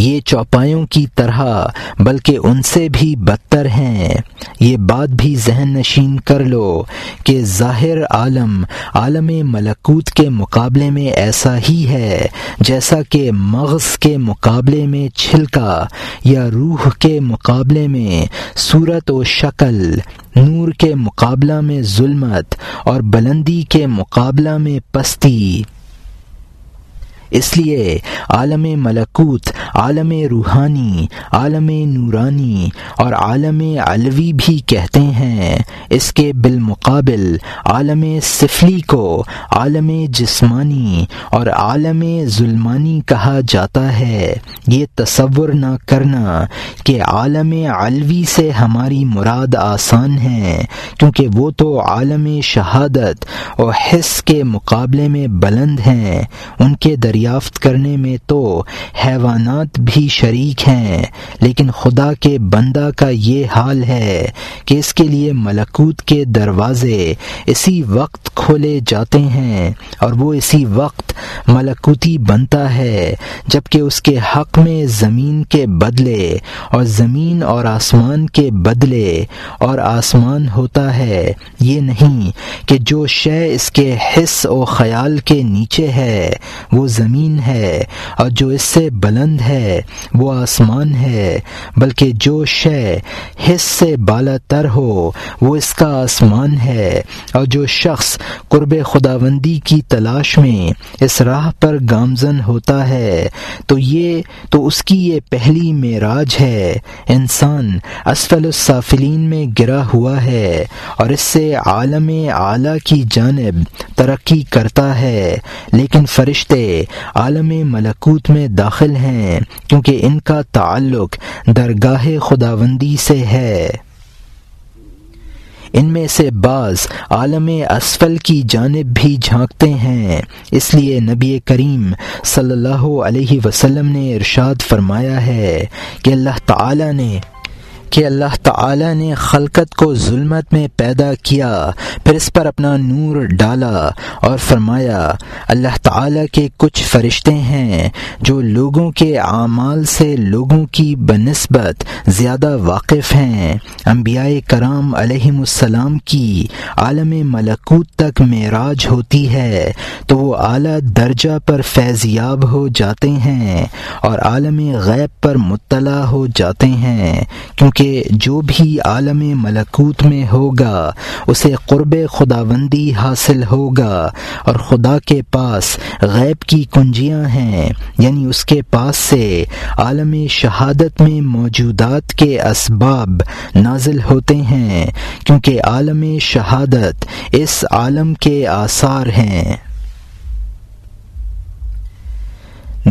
یہ چوپایوں کی طرح، بلکہ ان سے بھی بدتر ہیں۔ یہ بات بھی ذہن نشین کر لو کہ ظاہر عالم عالم ملکوت کے مقابلے میں ایسا ہی ہے، جیسا کہ مغز کے مقابلے میں چھلکا یا روح کے مقابلے میں صورت و شکل، نور کے مقابلہ میں ظلمت اور بلندی کے مقابلہ میں پستی۔ اس لیے عالم ملکوت، عالم روحانی، عالم نورانی اور عالم علوی بھی کہتے ہیں۔ اس کے بالمقابل عالم سفلی کو عالم جسمانی اور عالم ظلمانی کہا جاتا ہے۔ یہ تصور نہ کرنا کہ عالم علوی سے ہماری مراد آسان ہے کیونکہ وہ تو عالم شہادت اور حص کے مقابلے میں بلند ہیں۔ ان کے دریا دریافت کرنے میں تو حیوانات بھی شریک ہیں، لیکن خدا کے بندہ کا یہ حال ہے کہ اس کے لیے ملکوت کے دروازے اسی وقت کھولے جاتے ہیں اور وہ اسی وقت ملکوتی بنتا ہے جبکہ اس کے حق میں زمین کے بدلے اور زمین اور آسمان کے بدلے اور آسمان ہوتا ہے۔ یہ نہیں کہ جو شے اس کے حص و خیال کے نیچے ہے، وہ زمین زمین ہے اور جو اس سے بلند ہے وہ آسمان ہے، بلکہ جو شے حص سے بالا تر ہو، وہ اس کا آسمان ہے۔ اور جو شخص قرب خداوندی کی تلاش میں اس راہ پر گامزن ہوتا ہے، تو یہ، تو اس کی یہ پہلی معراج ہے۔ انسان اسفل السافلین میں گرا ہوا ہے اور اس سے عالم اعلیٰ کی جانب ترقی کرتا ہے۔ لیکن فرشتے عالم ملکوت میں داخل ہیں، کیونکہ ان کا تعلق درگاہ خداوندی سے ہے۔ ان میں سے بعض عالم اسفل کی جانب بھی جھانکتے ہیں۔ اس لیے نبی کریم صلی اللہ علیہ وسلم نے ارشاد فرمایا ہے کہ اللہ تعالی نے کہ اللہ تعالی نے خلقت کو ظلمت میں پیدا کیا، پھر اس پر اپنا نور ڈالا اور فرمایا، اللہ تعالی کے کچھ فرشتے ہیں جو لوگوں کے اعمال سے لوگوں کی بنسبت زیادہ واقف ہیں۔ انبیاء کرام علیہم السلام کی عالم ملکوت تک معراج ہوتی ہے، تو وہ اعلیٰ درجہ پر فیضیاب ہو جاتے ہیں اور عالم غیب پر مطلع ہو جاتے ہیں، کیونکہ کہ جو بھی عالم ملکوت میں ہوگا، اسے قرب خداوندی حاصل ہوگا اور خدا کے پاس غیب کی کنجیاں ہیں یعنی اس کے پاس سے عالم شہادت میں موجودات کے اسباب نازل ہوتے ہیں، کیونکہ عالم شہادت اس عالم کے آثار ہیں۔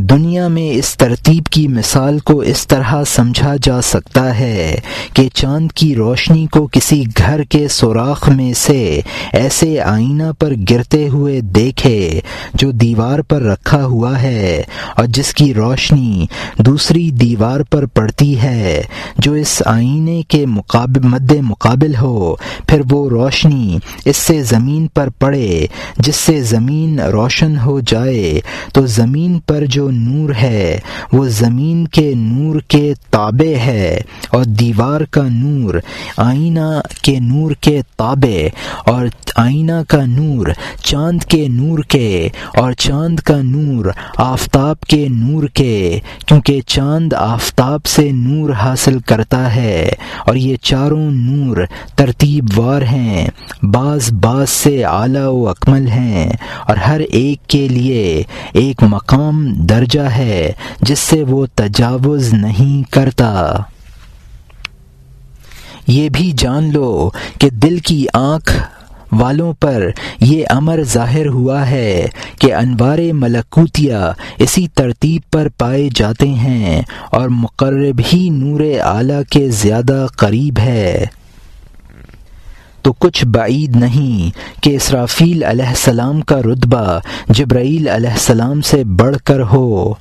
دنیا میں اس ترتیب کی مثال کو اس طرح سمجھا جا سکتا ہے کہ چاند کی روشنی کو کسی گھر کے سوراخ میں سے ایسے آئینہ پر گرتے ہوئے دیکھے جو دیوار پر رکھا ہوا ہے اور جس کی روشنی دوسری دیوار پر پڑتی ہے جو اس آئینے کے مقابل مد مقابل ہو، پھر وہ روشنی اس سے زمین پر پڑے، جس سے زمین روشن ہو جائے، تو زمین پر جو جو نور ہے۔ وہ زمین کے نور کے تابع ہے اور دیوار کا نور آئینہ کے نور کے تابع اور آئینہ کا نور چاند کے نور کے اور چاند کا نور آفتاب کے نور کے، کیونکہ چاند آفتاب سے نور حاصل کرتا ہے اور یہ چاروں نور ترتیب وار ہیں۔ بعض بعض سے اعلیٰ و اکمل ہیں اور ہر ایک کے لیے ایک مقام درج درجہ ہے جس سے وہ تجاوز نہیں کرتا۔ یہ بھی جان لو کہ دل کی آنکھ والوں پر یہ امر ظاہر ہوا ہے کہ انوار ملکوتیا اسی ترتیب پر پائے جاتے ہیں اور مقرب ہی نور اعلیٰ کے زیادہ قریب ہے۔ تو کچھ بعید نہیں کہ اسرافیل علیہ السلام کا رتبہ جبرائیل علیہ السلام سے بڑھ کر ہو۔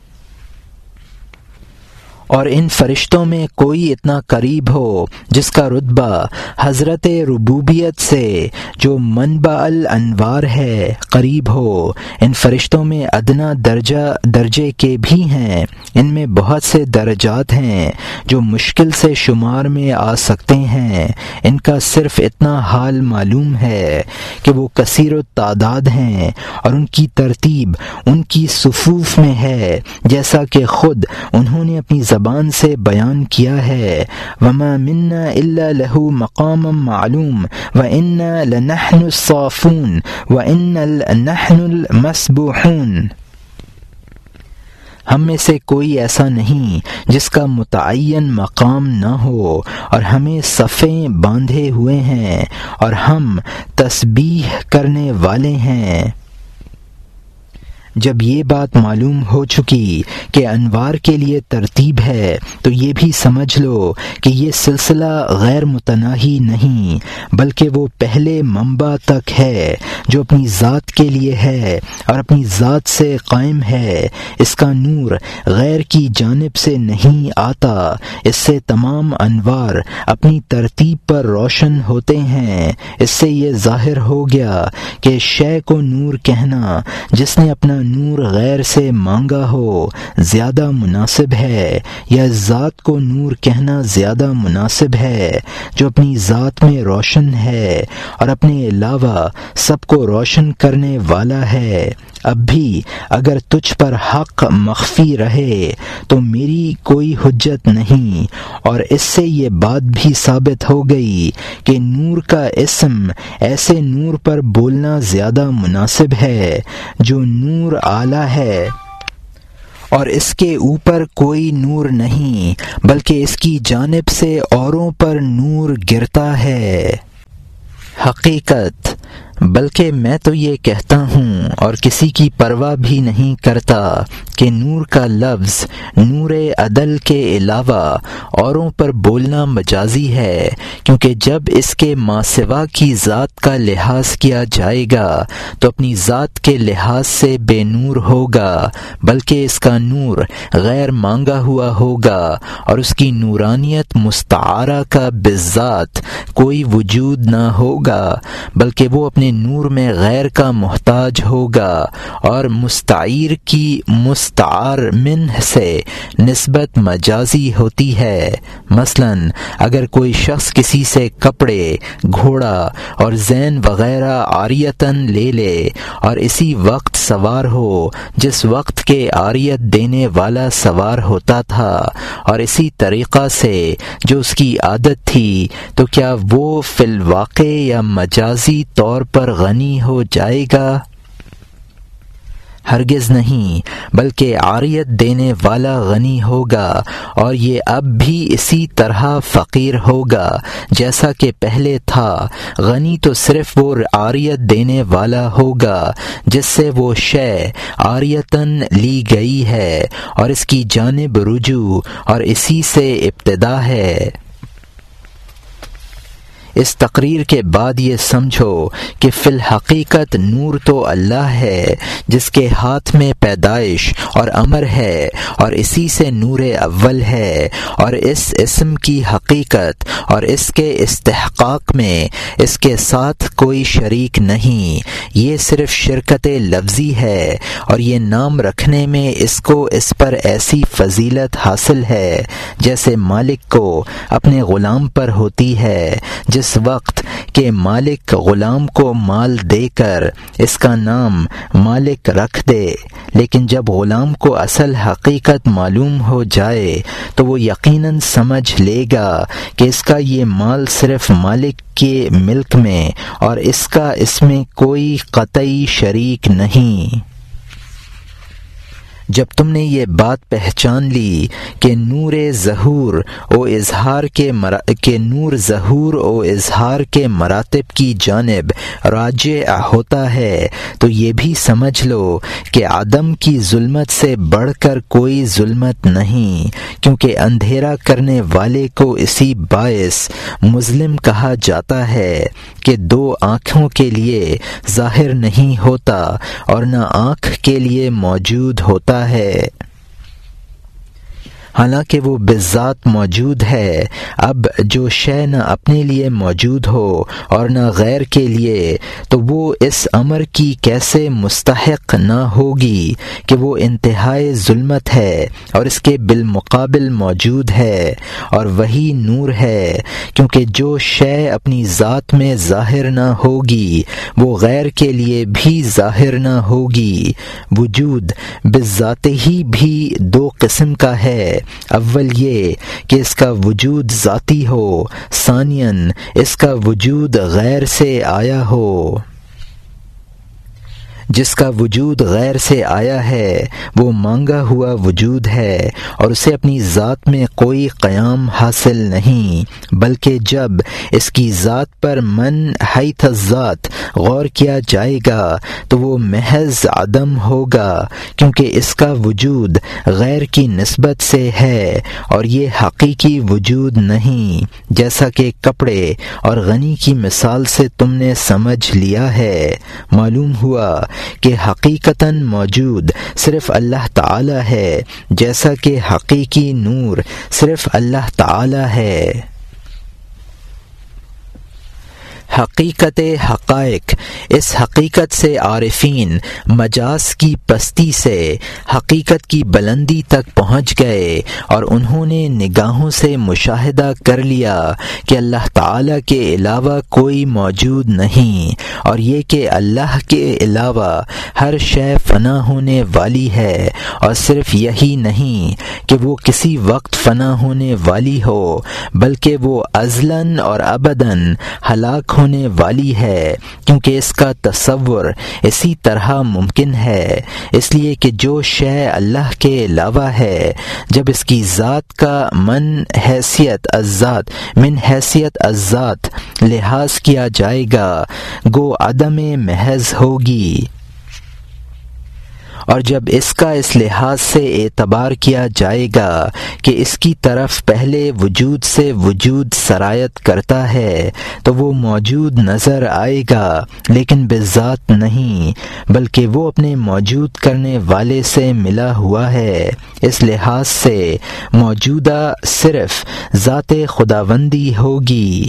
اور ان فرشتوں میں کوئی اتنا قریب ہو جس کا رتبہ حضرت ربوبیت سے جو منبع الانوار ہے قریب ہو، ان فرشتوں میں ادنا درجہ، درجے کے بھی ہیں۔ ان میں بہت سے درجات ہیں جو مشکل سے شمار میں آ سکتے ہیں۔ ان کا صرف اتنا حال معلوم ہے کہ وہ کثیر و تعداد ہیں اور ان کی ترتیب ان کی صفوف میں ہے۔ جیسا کہ خود انہوں نے اپنی زبان زبان سے بیان کیا ہے۔ وما منا الا له مقام معلوم و ان لنحن الصافون و ان لنحن المسبوحون۔ ہم میں سے کوئی ایسا نہیں جس کا متعین مقام نہ ہو اور ہمیں صفیں باندھے ہوئے ہیں اور ہم تسبیح کرنے والے ہیں۔ جب یہ بات معلوم ہو چکی کہ انوار کے لیے ترتیب ہے، تو یہ بھی سمجھ لو کہ یہ سلسلہ غیر متناہی نہیں، بلکہ وہ پہلے منبع تک ہے جو اپنی ذات کے لیے ہے اور اپنی ذات سے قائم ہے۔ اس کا نور غیر کی جانب سے نہیں آتا، اس سے تمام انوار اپنی ترتیب پر روشن ہوتے ہیں۔ اس سے یہ ظاہر ہو گیا کہ شے کو نور کہنا، جس نے اپنا نور غیر سے مانگا ہو، زیادہ مناسب ہے، یا ذات کو نور کہنا زیادہ مناسب ہے، جو اپنی ذات میں روشن ہے اور اپنے علاوہ سب کو روشن کرنے والا ہے۔ اب بھی اگر تجھ پر حق مخفی رہے تو میری کوئی حجت نہیں۔ اور اس سے یہ بات بھی ثابت ہو گئی کہ نور کا اسم ایسے نور پر بولنا زیادہ مناسب ہے جو نور اعلی ہے۔ اور اس کے اوپر کوئی نور نہیں، بلکہ اس کی جانب سے اوروں پر نور گرتا ہے۔ حقیقت بلکہ میں تو یہ کہتا ہوں اور کسی کی پرواہ بھی نہیں کرتا کہ نور کا لفظ نور عدل کے علاوہ اوروں پر بولنا مجازی ہے، کیونکہ جب اس کے ماسوا کی ذات کا لحاظ کیا جائے گا تو اپنی ذات کے لحاظ سے بے نور ہوگا، بلکہ اس کا نور غیر مانگا ہوا ہوگا اور اس کی نورانیت مستعارہ کا بذات کوئی وجود نہ ہوگا، بلکہ وہ اپنے نور میں غیر کا محتاج ہوگا اور مستعیر کی مستعار من سے نسبت مجازی ہوتی ہے۔ مثلا، اگر کوئی شخص کسی سے کپڑے، گھوڑا اور زین وغیرہ آریتن لے لے اور اسی وقت سوار ہو، جس وقت کے آریت دینے والا سوار ہوتا تھا اور اسی طریقہ سے جو اس کی عادت تھی، تو کیا وہ فی الواقع یا مجازی طور پر غنی ہو جائے گا۔ ہرگز نہیں، بلکہ عاریت دینے والا غنی ہوگا، اور یہ اب بھی اسی طرح فقیر ہوگا جیسا کہ پہلے تھا۔ غنی تو صرف وہ عاریت دینے والا ہوگا جس سے وہ شے عاریتاً لی گئی ہے، اور اس کی جانب رجوع، اور اسی سے ابتدا ہے۔ اس تقریر کے بعد یہ سمجھو کہ فی الحقیقت نور تو اللہ ہے، جس کے ہاتھ میں پیدائش اور امر ہے اور اسی سے نور اول ہے اور اس اسم کی حقیقت اور اس کے استحقاق میں اس کے ساتھ کوئی شریک نہیں۔ یہ صرف شرکت لفظی ہے اور یہ نام رکھنے میں اس کو اس پر ایسی فضیلت حاصل ہے جیسے مالک کو اپنے غلام پر ہوتی ہے، جس اس وقت کہ مالک غلام کو مال دے کر اس کا نام مالک رکھ دے، لیکن جب غلام کو اصل حقیقت معلوم ہو جائے تو وہ یقیناً سمجھ لے گا کہ اس کا یہ مال صرف مالک کے ملک میں اور اس کا اس میں کوئی قطعی شریک نہیں۔ جب تم نے یہ بات پہچان لی کہ نور ظہور، او اظہار کے مرا... کہ نور ظہور، او اظہار کے مراتب کی جانب راج ہوتا ہے، تو یہ بھی سمجھ لو کہ آدم کی ظلمت سے بڑھ کر کوئی ظلمت نہیں، کیونکہ اندھیرا کرنے والے کو اسی باعث مظلم کہا جاتا ہے کہ دو آنکھوں کے لیے ظاہر نہیں ہوتا اور نہ آنکھ کے لیے موجود ہوتا ہے۔ حالانکہ وہ بذات موجود ہے۔ اب جو شے نہ اپنے لیے موجود ہو اور نہ غیر کے لیے، تو وہ اس امر کی کیسے مستحق نہ ہوگی کہ وہ انتہائی ظلمت ہے اور اس کے بالمقابل موجود ہے۔ اور وہی نور ہے، کیونکہ جو شے اپنی ذات میں ظاہر نہ ہوگی، وہ غیر کے لیے بھی ظاہر نہ ہوگی۔ وجود بذات ہی بھی دو قسم کا ہے۔ اول یہ کہ اس کا وجود ذاتی ہو ثانین اس کا وجود غیر سے آیا ہو۔ جس کا وجود غیر سے آیا ہے، وہ مانگا ہوا وجود ہے، اور اسے اپنی ذات میں کوئی قیام حاصل نہیں، بلکہ جب اس کی ذات پر من حیث ذات غور کیا جائے گا، تو وہ محض عدم ہوگا، کیونکہ اس کا وجود غیر کی نسبت سے ہے، اور یہ حقیقی وجود نہیں، جیسا کہ کپڑے اور غنی کی مثال سے تم نے سمجھ لیا ہے۔ معلوم ہوا کہ حقیقتاً موجود صرف اللہ تعالی ہے، جیسا کہ حقیقی نور صرف اللہ تعالی ہے۔ حقیقت حقائق، اس حقیقت سے عارفین مجاز کی پستی سے حقیقت کی بلندی تک پہنچ گئے اور انہوں نے نگاہوں سے مشاہدہ کر لیا کہ اللہ تعالی کے علاوہ کوئی موجود نہیں اور یہ کہ اللہ کے علاوہ ہر شے فنا ہونے والی ہے اور صرف یہی نہیں کہ وہ کسی وقت فنا ہونے والی ہو، بلکہ وہ ازلاً اور ابداً ہلاک ہونے والی ہے، کیونکہ اس کا تصور اسی طرح ممکن ہے۔ اس لیے کہ جو شے اللہ کے علاوہ ہے، جب اس کی ذات کا من حیثیت ازاد من حیثیت ازاد لحاظ کیا جائے گا، گو عدم محض ہوگی۔ اور جب اس کا اس لحاظ سے اعتبار کیا جائے گا کہ اس کی طرف پہلے وجود سے وجود سرایت کرتا ہے، تو وہ موجود نظر آئے گا، لیکن بذات نہیں، بلکہ وہ اپنے موجود کرنے والے سے ملا ہوا ہے۔ اس لحاظ سے موجودہ صرف ذات خداوندی ہوگی۔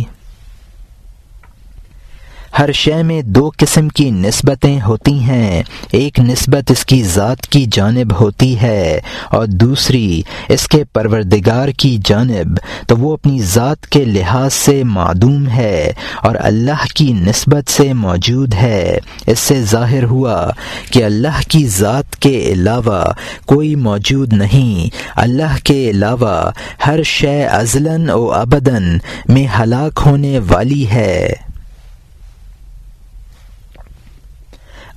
ہر شے میں دو قسم کی نسبتیں ہوتی ہیں۔ ایک نسبت اس کی ذات کی جانب ہوتی ہے اور دوسری اس کے پروردگار کی جانب، تو وہ اپنی ذات کے لحاظ سے معدوم ہے اور اللہ کی نسبت سے موجود ہے۔ اس سے ظاہر ہوا کہ اللہ کی ذات کے علاوہ کوئی موجود نہیں۔ اللہ کے علاوہ ہر شے ازلاً و ابدن میں ہلاک ہونے والی ہے۔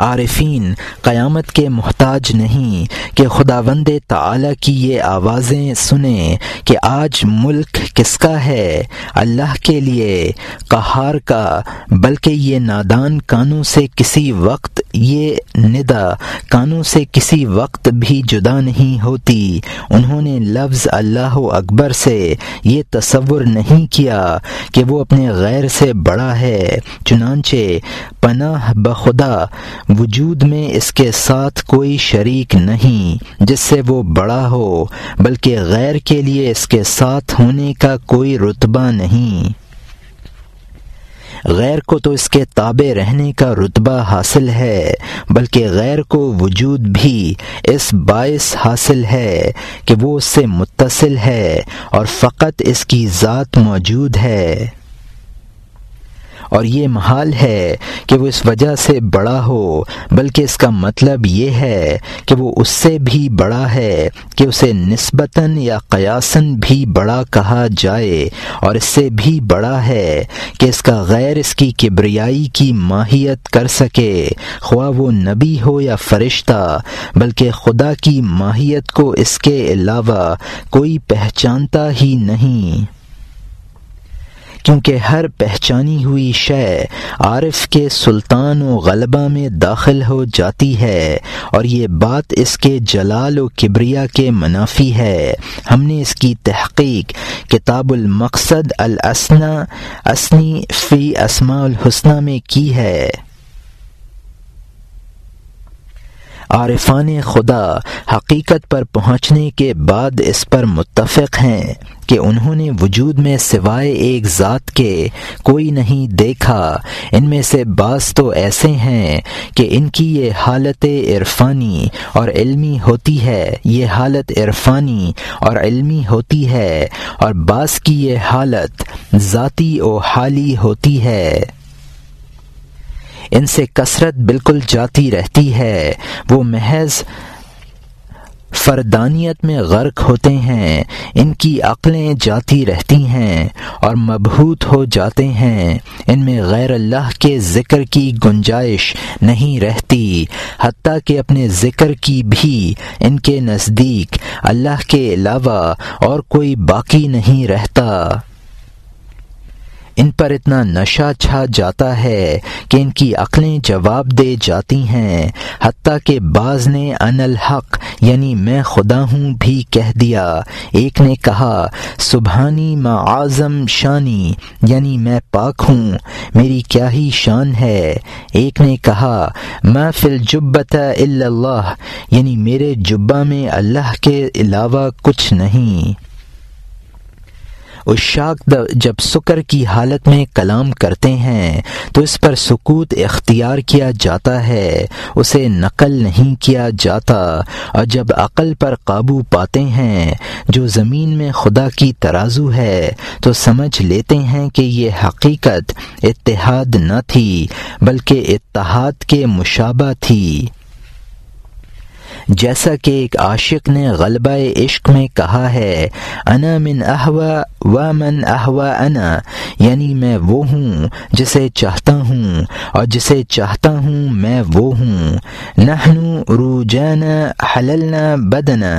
عارفین، قیامت کے محتاج نہیں، کہ خدا وند تعلیٰ کی یہ آوازیں سنیں کہ آج ملک کس کا ہے؟ اللہ کے لیے، قہار کا، بلکہ یہ نادان کانوں سے کسی وقت یہ ندا کانوں سے کسی وقت بھی جدا نہیں ہوتی۔ انہوں نے لفظ اللہ اکبر سے یہ تصور نہیں کیا کہ وہ اپنے غیر سے بڑا ہے، چنانچہ پناہ بخدا وجود میں اس کے ساتھ کوئی شریک نہیں، جس سے وہ بڑا ہو، بلکہ غیر کے لیے اس کے ساتھ ہونے کا کوئی رتبہ نہیں۔ غیر کو تو اس کے تابع رہنے کا رتبہ حاصل ہے، بلکہ غیر کو وجود بھی اس باعث حاصل ہے کہ وہ اس سے متصل ہے اور فقط اس کی ذات موجود ہے۔ اور یہ محال ہے کہ وہ اس وجہ سے بڑا ہو، بلکہ اس کا مطلب یہ ہے کہ وہ اس سے بھی بڑا ہے کہ اسے نسبتاً یا قیاسن بھی بڑا کہا جائے اور اس سے بھی بڑا ہے کہ اس کا غیر اس کی کبریائی کی ماہیت کر سکے، خواہ وہ نبی ہو یا فرشتہ، بلکہ خدا کی ماہیت کو اس کے علاوہ کوئی پہچانتا ہی نہیں۔ کیونکہ ہر پہچانی ہوئی شے عارف کے سلطان و غلبہ میں داخل ہو جاتی ہے اور یہ بات اس کے جلال و کبریا کے منافی ہے۔ ہم نے اس کی تحقیق، کتاب المقصد الاسنا، اسنی فی اسماء الحسنہ میں کی ہے۔ عارفان خدا حقیقت پر پہنچنے کے بعد اس پر متفق ہیں۔ کہ انہوں نے وجود میں سوائے ایک ذات کے کوئی نہیں دیکھا۔ ان میں سے بعض تو ایسے ہیں کہ ان کی یہ حالت عرفانی اور علمی ہوتی ہے۔ یہ حالت عرفانی اور علمی ہوتی ہے اور بعض کی یہ حالت ذاتی و حالی ہوتی ہے۔ ان سے کثرت بالکل جاتی رہتی ہے۔ وہ محض فردانیت میں غرق ہوتے ہیں، ان کی عقلیں جاتی رہتی ہیں اور مبہوت ہو جاتے ہیں۔ ان میں غیر اللہ کے ذکر کی گنجائش نہیں رہتی، حتیٰ کہ اپنے ذکر کی بھی ان کے نزدیک اللہ کے علاوہ اور کوئی باقی نہیں رہتا۔ ان پر اتنا نشہ چھا جاتا ہے کہ ان کی عقلیں جواب دے جاتی ہیں، حتیٰ کہ بعض نے ان الحق یعنی میں خدا ہوں بھی کہہ دیا۔ ایک نے کہا، سبحانی معظم شانی یعنی میں پاک ہوں، میری کیا ہی شان ہے۔ ایک نے کہا میں فل جبت اللہ یعنی میرے جبہ میں اللہ کے علاوہ کچھ نہیں۔ اشاک جب سکر کی حالت میں کلام کرتے ہیں تو اس پر سکوت اختیار کیا جاتا ہے، اسے نقل نہیں کیا جاتا۔ اور جب عقل پر قابو پاتے ہیں، جو زمین میں خدا کی ترازو ہے، تو سمجھ لیتے ہیں کہ یہ حقیقت اتحاد نہ تھی، بلکہ اتحاد کے مشابہ تھی۔ جیسا کہ ایک عاشق نے غلبہ عشق میں کہا ہے، انا من احوا و من احوا انا یعنی میں وہ ہوں جسے چاہتا ہوں، اور جسے چاہتا ہوں میں وہ ہوں۔ نہن روجانا حللنا بدنا۔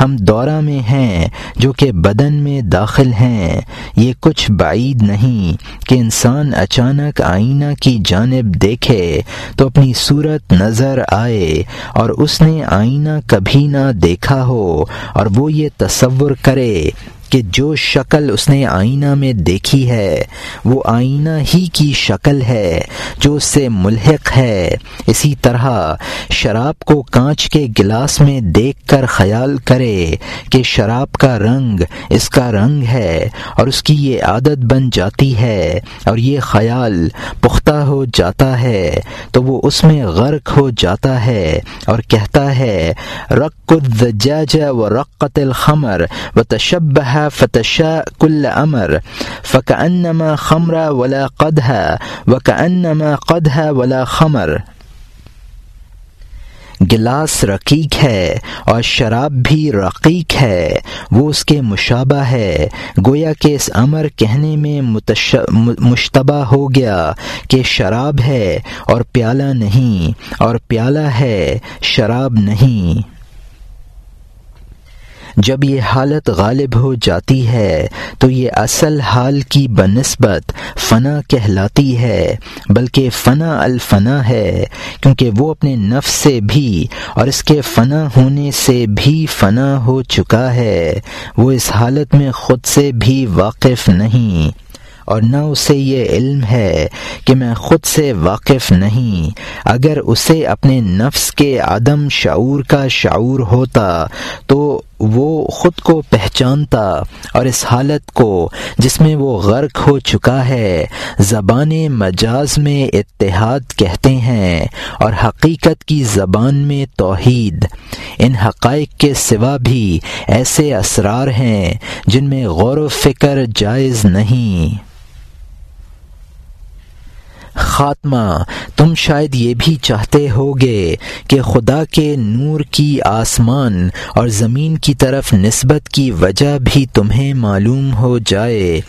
ہم دورہ میں ہیں جو کہ بدن میں داخل ہیں۔ یہ کچھ بعید نہیں کہ انسان اچانک آئینہ کی جانب دیکھے تو اپنی صورت نظر آئے اور اس نے آئینہ کبھی نہ دیکھا ہو اور وہ یہ تصور کرے کہ جو شکل اس نے آئینہ میں دیکھی ہے، وہ آئینہ ہی کی شکل ہے جو اس سے ملحق ہے۔ اسی طرح شراب کو کانچ کے گلاس میں دیکھ کر خیال کرے کہ شراب کا رنگ اس کا رنگ ہے اور اس کی یہ عادت بن جاتی ہے اور یہ خیال پختہ ہو جاتا ہے، تو وہ اس میں غرق ہو جاتا ہے اور کہتا ہے، رق الزجاج و رقت الخمر و تشبہ فتشا کل امر فق انما ولا قدہ وک انما ولا خمر گلاس رقیق ہے اور شراب بھی رقیق ہے، وہ اس کے مشابہ ہے۔ گویا کہ اس امر کہنے میں مشتبہ ہو گیا کہ شراب ہے اور پیالہ نہیں، اور پیالہ ہے، شراب نہیں۔ جب یہ حالت غالب ہو جاتی ہے، تو یہ اصل حال کی بنسبت فنا کہلاتی ہے، بلکہ فنا الفنا ہے، کیونکہ وہ اپنے نفس سے بھی اور اس کے فنا ہونے سے بھی فنا ہو چکا ہے۔ وہ اس حالت میں خود سے بھی واقف نہیں، اور نہ اسے یہ علم ہے کہ میں خود سے واقف نہیں۔ اگر اسے اپنے نفس کے عدم شعور کا شعور ہوتا، تو وہ خود کو پہچانتا اور اس حالت کو جس میں وہ غرق ہو چکا ہے، زبان مجاز میں اتحاد کہتے ہیں اور حقیقت کی زبان میں توحید۔ ان حقائق کے سوا بھی ایسے اسرار ہیں جن میں غور و فکر جائز نہیں۔ خاتمہ، تم شاید یہ بھی چاہتے ہوگے کہ خدا کے نور کی آسمان اور زمین کی طرف نسبت کی وجہ بھی تمہیں معلوم ہو جائے،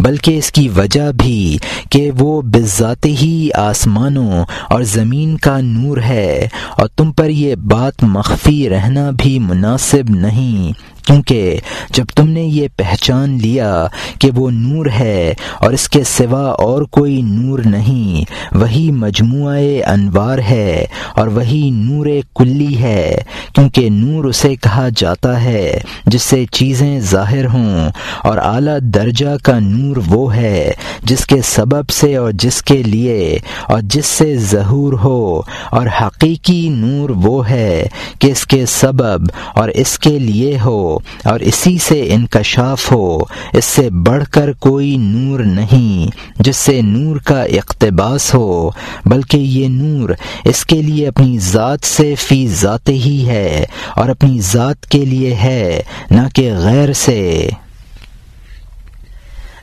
بلکہ اس کی وجہ بھی کہ وہ بذات ہی آسمانوں اور زمین کا نور ہے اور تم پر یہ بات مخفی رہنا بھی مناسب نہیں۔ کیونکہ جب تم نے یہ پہچان لیا کہ وہ نور ہے اور اس کے سوا اور کوئی نور نہیں، وہی مجموعہ انوار ہے اور وہی نور کلی ہے، کیونکہ نور اسے کہا جاتا ہے جس سے چیزیں ظاہر ہوں اور اعلیٰ درجہ کا نور وہ ہے جس کے سبب سے اور جس کے لیے اور جس سے ظہور ہو اور حقیقی نور وہ ہے کہ اس کے سبب اور اس کے لیے ہو۔ اور اسی سے انکشاف ہو، اس سے بڑھ کر کوئی نور نہیں جس سے نور کا اقتباس ہو، بلکہ یہ نور اس کے لیے اپنی ذات سے فی ذات ہی ہے اور اپنی ذات کے لیے ہے، نہ کہ غیر سے۔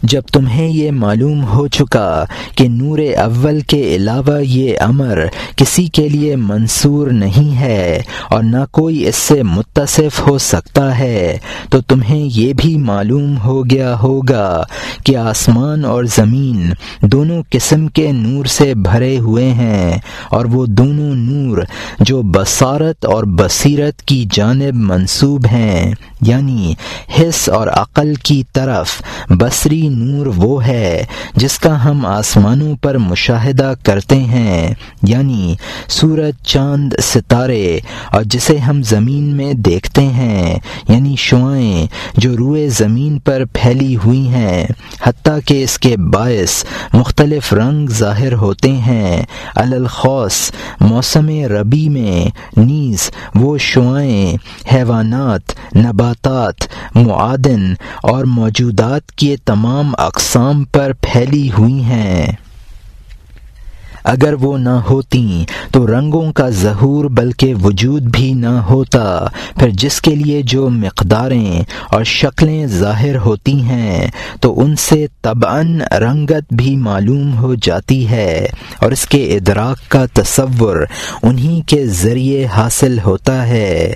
جب تمہیں یہ معلوم ہو چکا کہ نور اول کے علاوہ یہ امر کسی کے لیے منصور نہیں ہے اور نہ کوئی اس سے متصف ہو سکتا ہے، تو تمہیں یہ بھی معلوم ہو گیا ہوگا کہ آسمان اور زمین دونوں قسم کے نور سے بھرے ہوئے ہیں اور وہ دونوں نور جو بصارت اور بصیرت کی جانب منصوب ہیں یعنی حص اور عقل کی طرف بصری نور وہ ہے جس کا ہم آسمانوں پر مشاہدہ کرتے ہیں یعنی سورج، چاند، ستارے، اور جسے ہم زمین میں دیکھتے ہیں یعنی شعائیں جو روئے زمین پر پھیلی ہوئی ہیں، حتیٰ کہ اس کے باعث مختلف رنگ ظاہر ہوتے ہیں۔ الخوص موسم ربی میں نیز وہ شعائیں، حیوانات، نباتات، معادن اور موجودات کے تمام اقسام پر پھیلی ہوئی ہیں۔ اگر وہ نہ ہوتی تو رنگوں کا ظہور بلکہ وجود بھی نہ ہوتا۔ پھر جس کے لیے جو مقداریں اور شکلیں ظاہر ہوتی ہیں تو ان سے طبعا رنگت بھی معلوم ہو جاتی ہے اور اس کے ادراک کا تصور انہی کے ذریعے حاصل ہوتا ہے۔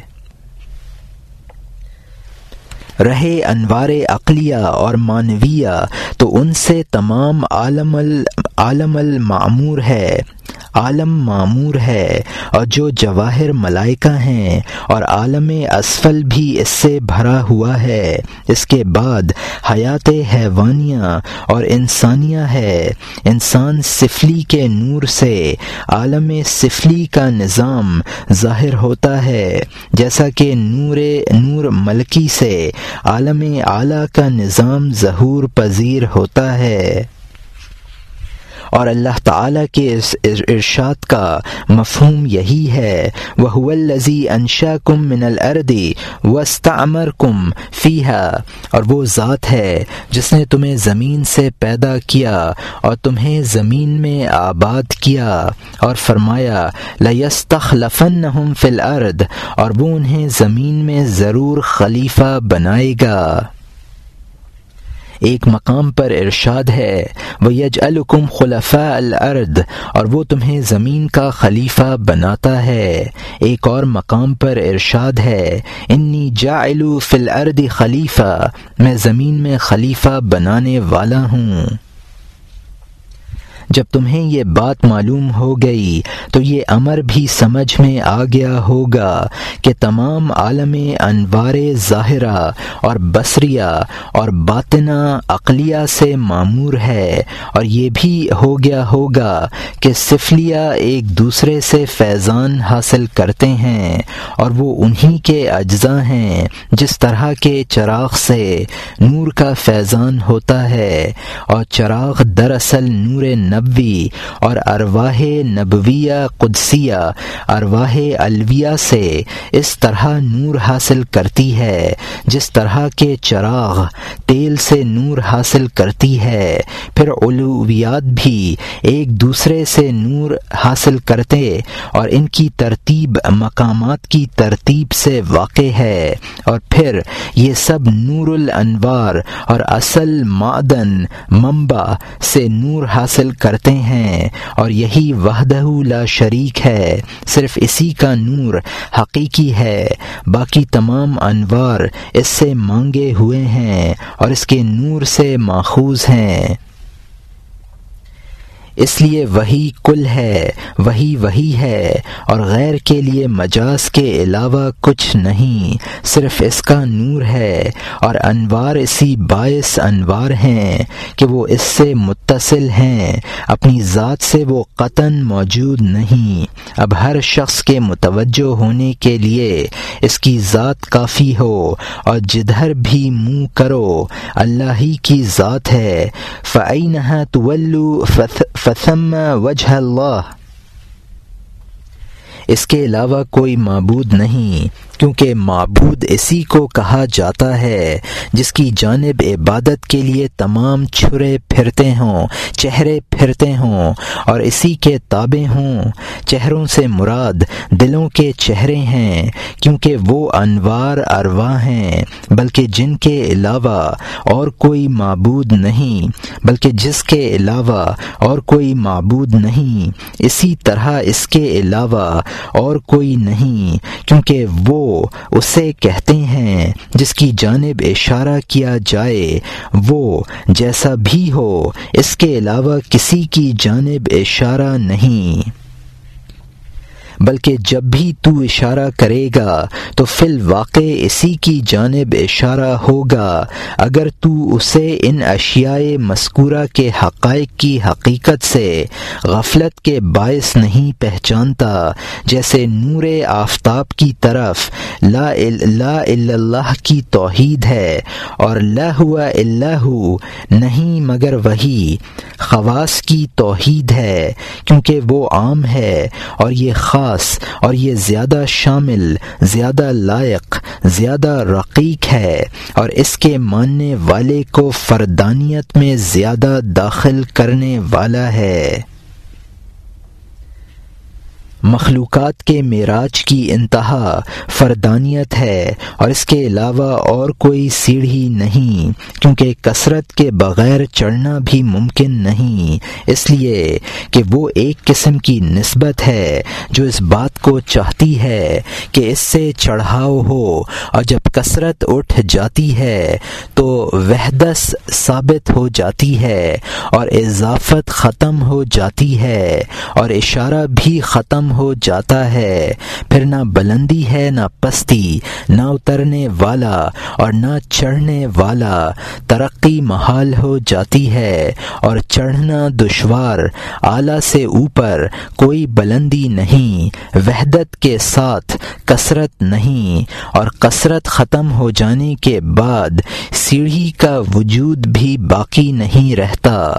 رہے انوار عقلیہ اور معنویہ تو ان سے تمام عالم عالم المعمور ہے۔ عالم معمور ہے اور جو جواہر ملائکہ ہیں اور عالم اسفل بھی اس سے بھرا ہوا ہے۔ اس کے بعد حیات حیوانیہ اور انسانیہ ہے۔ انسان سفلی کے نور سے عالم سفلی کا نظام ظاہر ہوتا ہے۔ جیسا کہ نور نور ملکی سے عالم اعلیٰ کا نظام ظہور پذیر ہوتا ہے۔ اور اللہ تعالیٰ کے اس ارشاد کا مفہوم یہی ہے وہ الزی انشا کم من الردی وسطمر کم فیحا اور وہ ذات ہے جس نے تمہیں زمین سے پیدا کیا اور تمہیں زمین میں آباد کیا اور فرمایا لستخ لفن فی الارض اور وہ انہیں زمین میں ضرور خلیفہ بنائے گا۔ ایک مقام پر ارشاد ہے وہ یج الکم خلفہ الارض اور وہ تمہیں زمین کا خلیفہ بناتا ہے۔ ایک اور مقام پر ارشاد ہے انی جا فی الارض خلیفہ میں زمین میں خلیفہ بنانے والا ہوں۔ جب تمہیں یہ بات معلوم ہو گئی تو یہ امر بھی سمجھ میں آ گیا ہوگا کہ تمام عالم انوار ظاہرہ اور بصریہ اور باطنا عقلیہ سے معمور ہے اور یہ بھی ہو گیا ہوگا کہ سفلیہ ایک دوسرے سے فیضان حاصل کرتے ہیں اور وہ انہی کے اجزاء ہیں جس طرح کے چراغ سے نور کا فیضان ہوتا ہے اور چراغ دراصل نور نب نبوی اور ارواح نبویہ قدسیہ، ارواح الویہ سے اس طرح نور حاصل کرتی ہے، جس طرح کے چراغ تیل سے نور حاصل کرتی ہے، پھر علویات بھی ایک دوسرے سے نور حاصل کرتے اور ان کی ترتیب مقامات کی ترتیب سے واقع ہے، اور پھر یہ سب نور الانوار اور اصل معدن منبع سے نور حاصل کرتے ہیں اور یہی وحدہ لا شریک ہے، صرف اسی کا نور حقیقی ہے۔ باقی تمام انوار اس سے مانگے ہوئے ہیں اور اس کے نور سے ماخوذ ہیں۔ اس لیے وہی کل ہے، وہی وہی ہے، اور غیر کے لیے مجاز کے علاوہ کچھ نہیں، صرف اس کا نور ہے، اور انوار اسی باعث انوار ہیں کہ وہ اس سے متصل ہیں، اپنی ذات سے وہ قطن موجود نہیں۔ اب ہر شخص کے متوجہ ہونے کے لیے اس کی ذات کافی ہو، اور جدھر بھی منہ کرو، اللہ ہی کی ذات ہے۔ فعین طلو فسم وجہ اللہ اس کے علاوہ کوئی معبود نہیں۔ کیونکہ معبود اسی کو کہا جاتا ہے، جس کی جانب عبادت کے لیے تمام چھرے پھرتے ہوں، چہرے پھرتے ہوں اور اسی کے تابع ہوں۔ چہروں سے مراد دلوں کے چہرے ہیں، کیونکہ وہ انوار اروا ہیں، بلکہ جن کے علاوہ اور کوئی معبود نہیں، بلکہ جس کے علاوہ اور کوئی معبود نہیں۔ اسی طرح اس کے علاوہ اور کوئی نہیں، کیونکہ وہ اسے کہتے ہیں، جس کی جانب اشارہ کیا جائے، وہ جیسا بھی ہو، اس کے علاوہ کسی کی جانب اشارہ نہیں۔ بلکہ جب بھی تو اشارہ کرے گا تو فی الواقع اسی کی جانب اشارہ ہوگا۔ اگر تو اسے ان اشیاء مذکورہ کے حقائق کی حقیقت سے غفلت کے باعث نہیں پہچانتا، جیسے نور آفتاب کی طرف لا لا اللہ کی توحید ہے اور لا ہوا اللہ نہیں مگر وہی خواص کی توحید ہے، کیونکہ وہ عام ہے اور یہ خاص اور یہ زیادہ شامل، زیادہ لائق، زیادہ رقیق ہے اور اس کے ماننے والے کو فردانیت میں زیادہ داخل کرنے والا ہے۔ مخلوقات کے معراج کی انتہا فردانیت ہے اور اس کے علاوہ اور کوئی سیڑھی نہیں، کیونکہ کثرت کے بغیر چڑھنا بھی ممکن نہیں۔ اس لیے کہ وہ ایک قسم کی نسبت ہے جو اس بات کو چاہتی ہے کہ اس سے چڑھاؤ ہو، اور جب کثرت اٹھ جاتی ہے تو وحدس ثابت ہو جاتی ہے اور اضافت ختم ہو جاتی ہے اور اشارہ بھی ختم ہو جاتا ہے۔ پھر نہ بلندی ہے، نہ پستی، نہ اترنے والا اور نہ چڑھنے والا۔ ترقی محال ہو جاتی ہے اور چڑھنا دشوار، اعلی سے اوپر کوئی بلندی نہیں۔ وحدت کے ساتھ کثرت نہیں اور کثرت ختم ہو جانے کے بعد سیڑھی کا وجود بھی باقی نہیں رہتا۔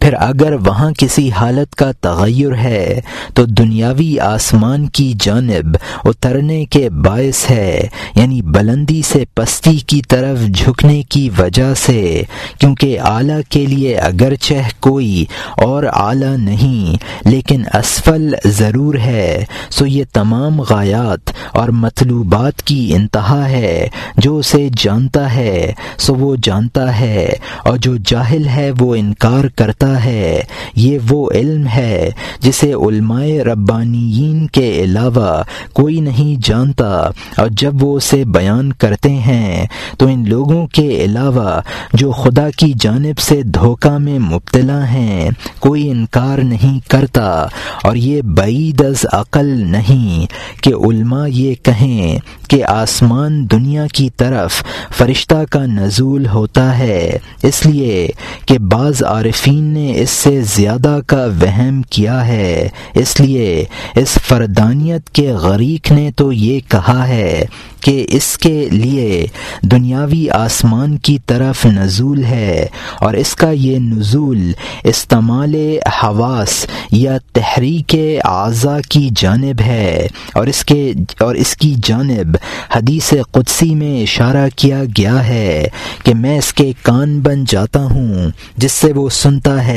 پھر اگر وہاں کسی حالت کا تغیر ہے، تو دنیاوی آسمان کی جانب اترنے کے باعث ہے یعنی بلندی سے پستی کی طرف جھکنے کی وجہ سے، کیونکہ اعلیٰ کے لیے اگرچہ کوئی اور اعلیٰ نہیں، لیکن اسفل ضرور ہے۔ سو یہ تمام غایات اور مطلوبات کی انتہا ہے، جو اسے جانتا ہے، سو وہ جانتا ہے، اور جو جاہل ہے وہ انکار کرتا ہے۔ یہ وہ علم ہے جسے علماء ربانیین کے علاوہ کوئی نہیں جانتا۔ اور جب وہ اسے بیان کرتے ہیں، تو ان لوگوں کے علاوہ جو خدا کی جانب سے دھوکہ میں مبتلا ہیں، کوئی انکار نہیں کرتا۔ اور یہ بعید از عقل نہیں کہ علماء یہ کہیں کہ آسمان دنیا کی طرف فرشتہ کا نزول ہوتا ہے۔ اس لیے کہ بعض عارفین نے نے اس سے زیادہ کا وہم کیا ہے۔ اس لیے اس فردانیت کے غریق نے تو یہ کہا ہے کہ اس کے لیے دنیاوی آسمان کی طرف نزول ہے اور اس کا یہ نزول استعمال حواس یا تحریک اعضاء کی جانب ہے اور اس کے اور اس کی جانب حدیث قدسی میں اشارہ کیا گیا ہے کہ میں اس کے کان بن جاتا ہوں، جس سے وہ سنتا ہے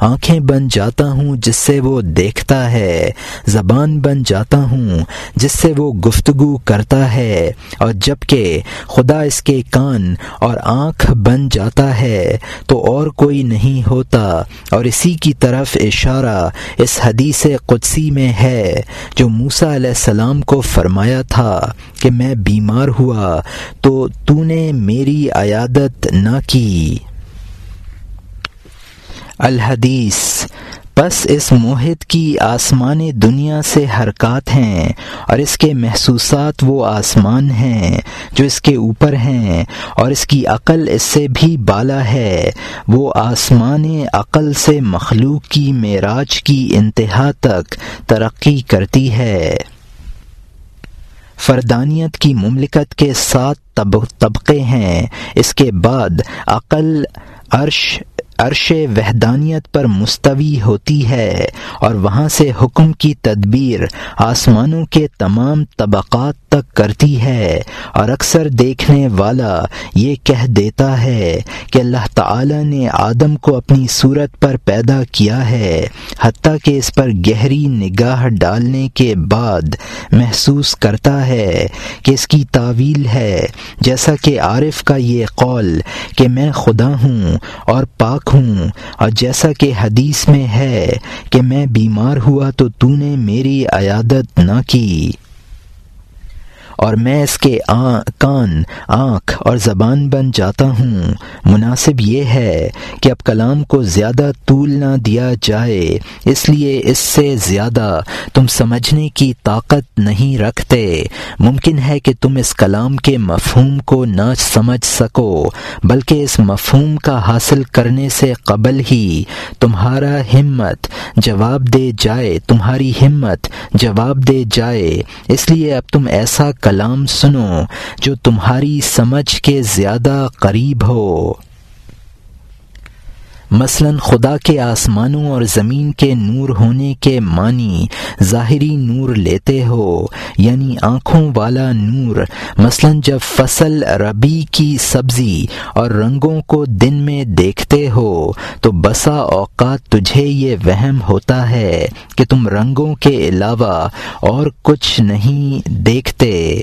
آنکھیں بن جاتا ہوں جس سے وہ دیکھتا ہے۔ زبان بن جاتا ہوں جس سے وہ گفتگو کرتا ہے۔ اور جبکہ خدا اس کے کان اور آنکھ بن جاتا ہے تو اور کوئی نہیں ہوتا۔ اور اسی کی طرف اشارہ اس حدیث قدسی میں ہے جو موسا علیہ السلام کو فرمایا تھا کہ میں بیمار ہوا تو تو نے میری عیادت نہ کی۔ الحدیث بس اس موہد کی آسمان دنیا سے حرکات ہیں اور اس کے محسوسات وہ آسمان ہیں جو اس کے اوپر ہیں اور اس کی عقل اس سے بھی بالا ہے۔ وہ آسمان عقل سے مخلوق کی معراج کی انتہا تک ترقی کرتی ہے۔ فردانیت کی مملکت کے سات طبقے ہیں۔ اس کے بعد عقل، عرش عرش وحدانیت پر مستوی ہوتی ہے اور وہاں سے حکم کی تدبیر آسمانوں کے تمام طبقات تک کرتی ہے اور اکثر دیکھنے والا یہ کہہ دیتا ہے کہ اللہ تعالی نے آدم کو اپنی صورت پر پیدا کیا ہے، حتیٰ کہ اس پر گہری نگاہ ڈالنے کے بعد محسوس کرتا ہے کہ اس کی تعویل ہے۔ جیسا کہ عارف کا یہ قول کہ میں خدا ہوں اور پاک ہوں اور جیسا کہ حدیث میں ہے کہ میں بیمار ہوا تو تو نے میری عیادت نہ کی۔ اور میں اس کے کان، آنکھ اور زبان بن جاتا ہوں۔ مناسب یہ ہے کہ اب کلام کو زیادہ طول نہ دیا جائے، اس لیے اس سے زیادہ تم سمجھنے کی طاقت نہیں رکھتے۔ ممکن ہے کہ تم اس کلام کے مفہوم کو نہ سمجھ سکو، بلکہ اس مفہوم کا حاصل کرنے سے قبل ہی تمہارا ہمت جواب دے جائے، تمہاری ہمت جواب دے جائے۔ اس لیے اب تم ایسا کلام سنو جو تمہاری سمجھ کے زیادہ قریب ہو۔ مثلا خدا کے آسمانوں اور زمین کے نور ہونے کے معنی ظاہری نور لیتے ہو یعنی آنکھوں والا نور، مثلا جب فصل ربی کی سبزی اور رنگوں کو دن میں دیکھتے ہو، تو بسا اوقات تجھے یہ وہم ہوتا ہے کہ تم رنگوں کے علاوہ اور کچھ نہیں دیکھتے۔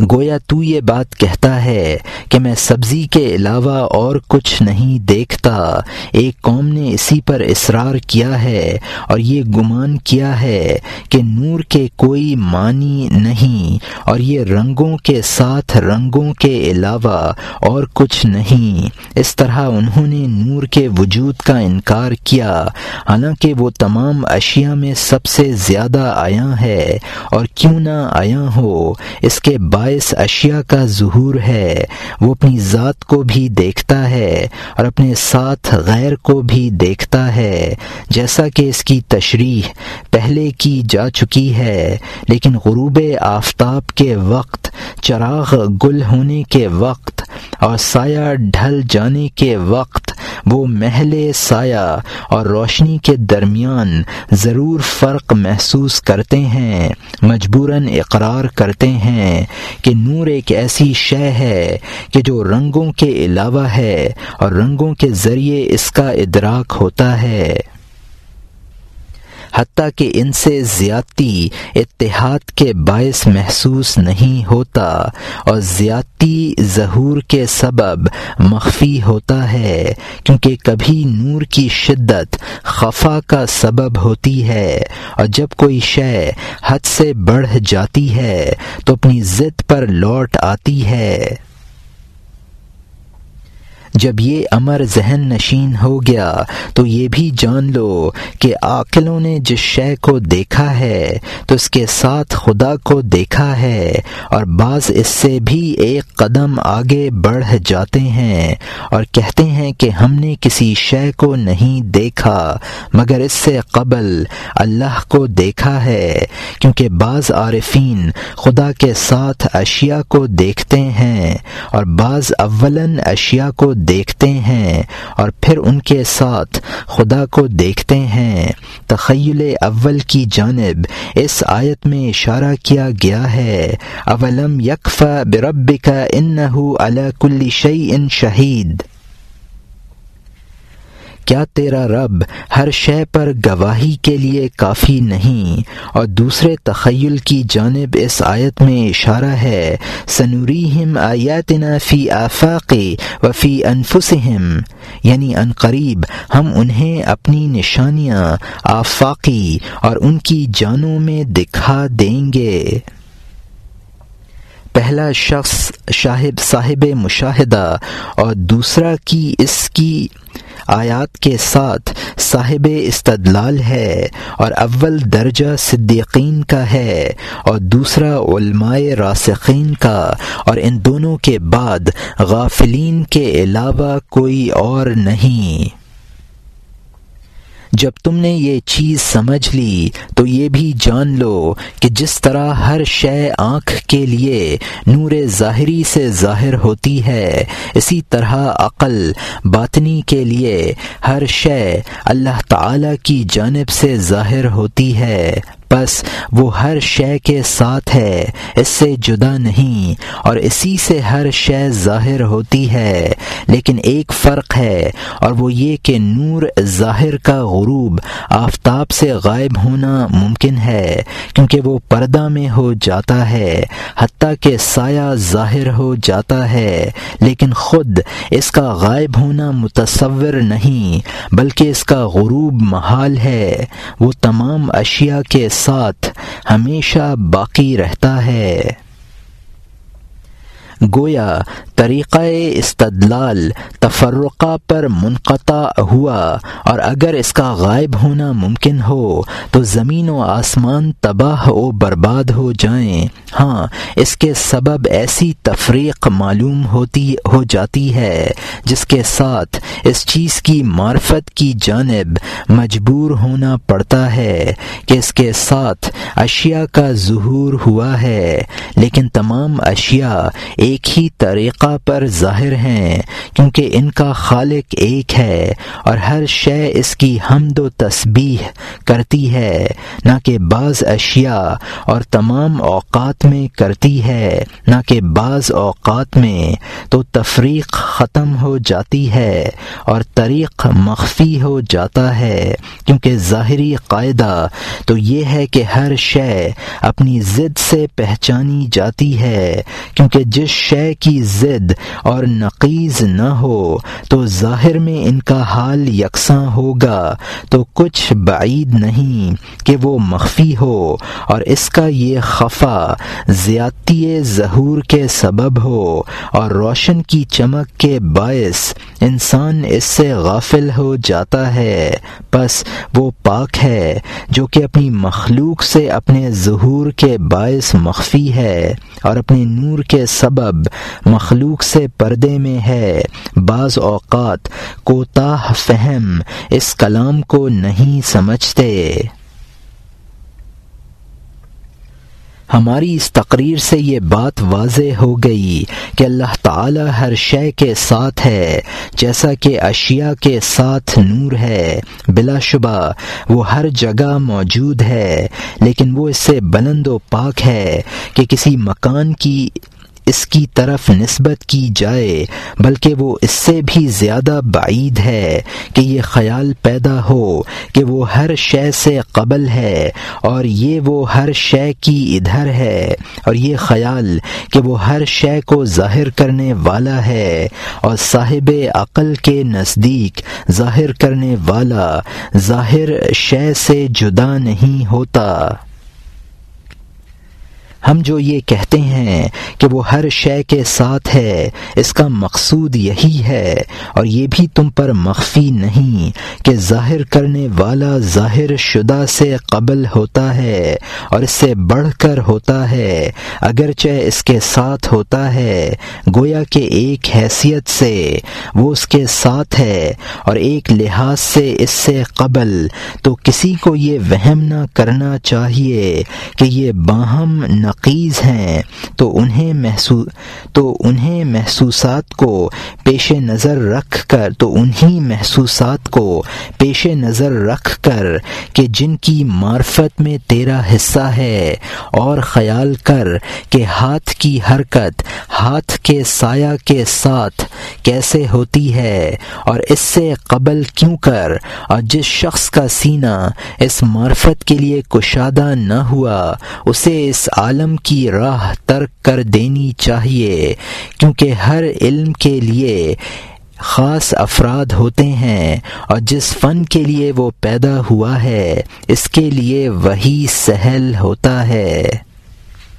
گویا تو یہ بات کہتا ہے کہ میں سبزی کے علاوہ اور کچھ نہیں دیکھتا۔ ایک قوم نے اسی پر اصرار کیا ہے اور یہ گمان کیا ہے کہ نور کے کوئی معنی نہیں اور یہ رنگوں کے ساتھ رنگوں کے علاوہ اور کچھ نہیں۔ اس طرح انہوں نے نور کے وجود کا انکار کیا۔ حالانکہ وہ تمام اشیاء میں سب سے زیادہ آیا ہے اور کیوں نہ آیا ہو، اس کے بعد باعث اشیاء کا ظہور ہے۔ وہ اپنی ذات کو بھی دیکھتا ہے اور اپنے ساتھ غیر کو بھی دیکھتا ہے۔ جیسا کہ اس کی تشریح پہلے کی جا چکی ہے، لیکن غروب آفتاب کے وقت، چراغ گل ہونے کے وقت اور سایہ ڈھل جانے کے وقت وہ محل سایہ اور روشنی کے درمیان ضرور فرق محسوس کرتے ہیں، مجبوراً اقرار کرتے ہیں کہ نور ایک ایسی شے ہے کہ جو رنگوں کے علاوہ ہے اور رنگوں کے ذریعے اس کا ادراک ہوتا ہے۔ حتیٰ کہ ان سے زیادتی اتحاد کے باعث محسوس نہیں ہوتا اور زیادتی ظہور کے سبب مخفی ہوتا ہے، کیونکہ کبھی نور کی شدت خفا کا سبب ہوتی ہے اور جب کوئی شے حد سے بڑھ جاتی ہے تو اپنی ضد پر لوٹ آتی ہے۔ جب یہ امر ذہن نشین ہو گیا تو یہ بھی جان لو کہ عاقلوں نے جس شے کو دیکھا ہے تو اس کے ساتھ خدا کو دیکھا ہے اور بعض اس سے بھی ایک قدم آگے بڑھ جاتے ہیں اور کہتے ہیں کہ ہم نے کسی شے کو نہیں دیکھا مگر اس سے قبل اللہ کو دیکھا ہے کیونکہ بعض عارفین خدا کے ساتھ اشیاء کو دیکھتے ہیں اور بعض اولن اشیاء کو دیکھتے ہیں اور پھر ان کے ساتھ خدا کو دیکھتے ہیں۔ تخیل اول کی جانب اس آیت میں اشارہ کیا گیا ہے۔ اولم یکف برب کا ان کل شعی ان شہید کیا تیرا رب ہر شے پر گواہی کے لیے کافی نہیں؟ اور دوسرے تخیل کی جانب اس آیت میں اشارہ ہے سنوریم آیاتنا فی آفاق و فی انفسہم یعنی ان قریب ہم انہیں اپنی نشانیاں آفاقی اور ان کی جانوں میں دکھا دیں گے۔ پہلا شخص شاہب صاحب مشاہدہ اور دوسرا کی اس کی آیات کے ساتھ صاحب استدلال ہے اور اول درجہ صدیقین کا ہے اور دوسرا علماء راسقین کا اور ان دونوں کے بعد غافلین کے علاوہ کوئی اور نہیں۔ جب تم نے یہ چیز سمجھ لی تو یہ بھی جان لو کہ جس طرح ہر شے آنکھ کے لیے نور ظاہری سے ظاہر ہوتی ہے، اسی طرح عقل باطنی کے لیے ہر شے اللہ تعالی کی جانب سے ظاہر ہوتی ہے۔ بس وہ ہر شے کے ساتھ ہے، اس سے جدا نہیں، اور اسی سے ہر شے ظاہر ہوتی ہے۔ لیکن ایک فرق ہے، اور وہ یہ کہ نور ظاہر کا غروب غروب، آفتاب سے غائب ہونا ممکن ہے، کیونکہ وہ پردہ میں ہو جاتا ہے، حتیٰ کہ سایہ ظاہر ہو جاتا ہے، لیکن خود اس کا غائب ہونا متصور نہیں، بلکہ اس کا غروب محال ہے۔ وہ تمام اشیاء کے ساتھ ہمیشہ باقی رہتا ہے۔ گویا طریقہ استدلال تفرقہ پر منقطع ہوا اور اگر اس کا غائب ہونا ممکن ہو تو زمین و آسمان تباہ و برباد ہو جائیں۔ ہاں اس کے سبب ایسی تفریق معلوم ہوتی، ہو جاتی ہے جس کے ساتھ اس چیز کی معرفت کی جانب مجبور ہونا پڑتا ہے کہ اس کے ساتھ اشیاء کا ظہور ہوا ہے۔ لیکن تمام اشیاء ایک ہی طریقہ پر ظاہر ہیں، کیونکہ ان کا خالق ایک ہے، اور ہر شے اس کی حمد و تسبیح کرتی ہے، نہ کہ بعض اشیاء اور تمام اوقات میں کرتی ہے، نہ کہ بعض اوقات میں تو تفریق ختم ہو جاتی ہے اور طریق مخفی ہو جاتا ہے، کیونکہ ظاہری قاعدہ تو یہ ہے کہ ہر شے اپنی ضد سے پہچانی جاتی ہے، کیونکہ جس شے کی ضد اور نقیز نہ ہو، تو ظاہر میں ان کا حال یکساں ہوگا، تو کچھ بعید نہیں کہ وہ مخفی ہو، اور اس کا یہ خفا زیادتی ظہور کے سبب ہو، اور روشن کی چمک کے باعث انسان اس سے غافل ہو جاتا ہے۔ بس وہ پاک ہے، جو کہ اپنی مخلوق سے اپنے ظہور کے باعث مخفی ہے، اور اپنے نور کے سبب مخلوق سے پردے میں ہے۔ بعض اوقات کوتاہ فہم اس کلام کو نہیں سمجھتے۔ ہماری اس تقریر سے یہ بات واضح ہو گئی کہ اللہ تعالی ہر شے کے ساتھ ہے، جیسا کہ اشیاء کے ساتھ نور ہے۔ بلا شبہ وہ ہر جگہ موجود ہے، لیکن وہ اس سے بلند و پاک ہے کہ کسی مکان کی اس کی طرف نسبت کی جائے، بلکہ وہ اس سے بھی زیادہ بعید ہے کہ یہ خیال پیدا ہو کہ وہ ہر شے سے قبل ہے اور یہ وہ ہر شے کی ادھر ہے اور یہ خیال کہ وہ ہر شے کو ظاہر کرنے والا ہے اور صاحب عقل کے نزدیک ظاہر کرنے والا ظاہر شے سے جدا نہیں ہوتا۔ ہم جو یہ کہتے ہیں کہ وہ ہر شے کے ساتھ ہے، اس کا مقصود یہی ہے۔ اور یہ بھی تم پر مخفی نہیں کہ ظاہر کرنے والا ظاہر شدہ سے قبل ہوتا ہے اور اس سے بڑھ کر ہوتا ہے، اگرچہ اس کے ساتھ ہوتا ہے۔ گویا کہ ایک حیثیت سے وہ اس کے ساتھ ہے اور ایک لحاظ سے اس سے قبل۔ تو کسی کو یہ وہم نہ کرنا چاہیے کہ یہ باہم نہ نقیز ہیں، تو انہیں محسوس تو انہیں محسوسات کو پیش نظر رکھ کر، تو انہیں محسوسات کو پیش نظر رکھ کر کہ جن کی معرفت میں تیرا حصہ ہے، اور خیال کر کہ ہاتھ کی حرکت، ہاتھ کے سایہ کے ساتھ کیسے ہوتی ہے، اور اس سے قبل کیوں کر، اور جس شخص کا سینہ اس معرفت کے لیے کشادہ نہ ہوا، اسے اس عالم علم کی راہ ترک کر دینی چاہیے، کیونکہ ہر علم کے لیے خاص افراد ہوتے ہیں اور جس فن کے لیے وہ پیدا ہوا ہے، اس کے لیے وہی سہل ہوتا ہے۔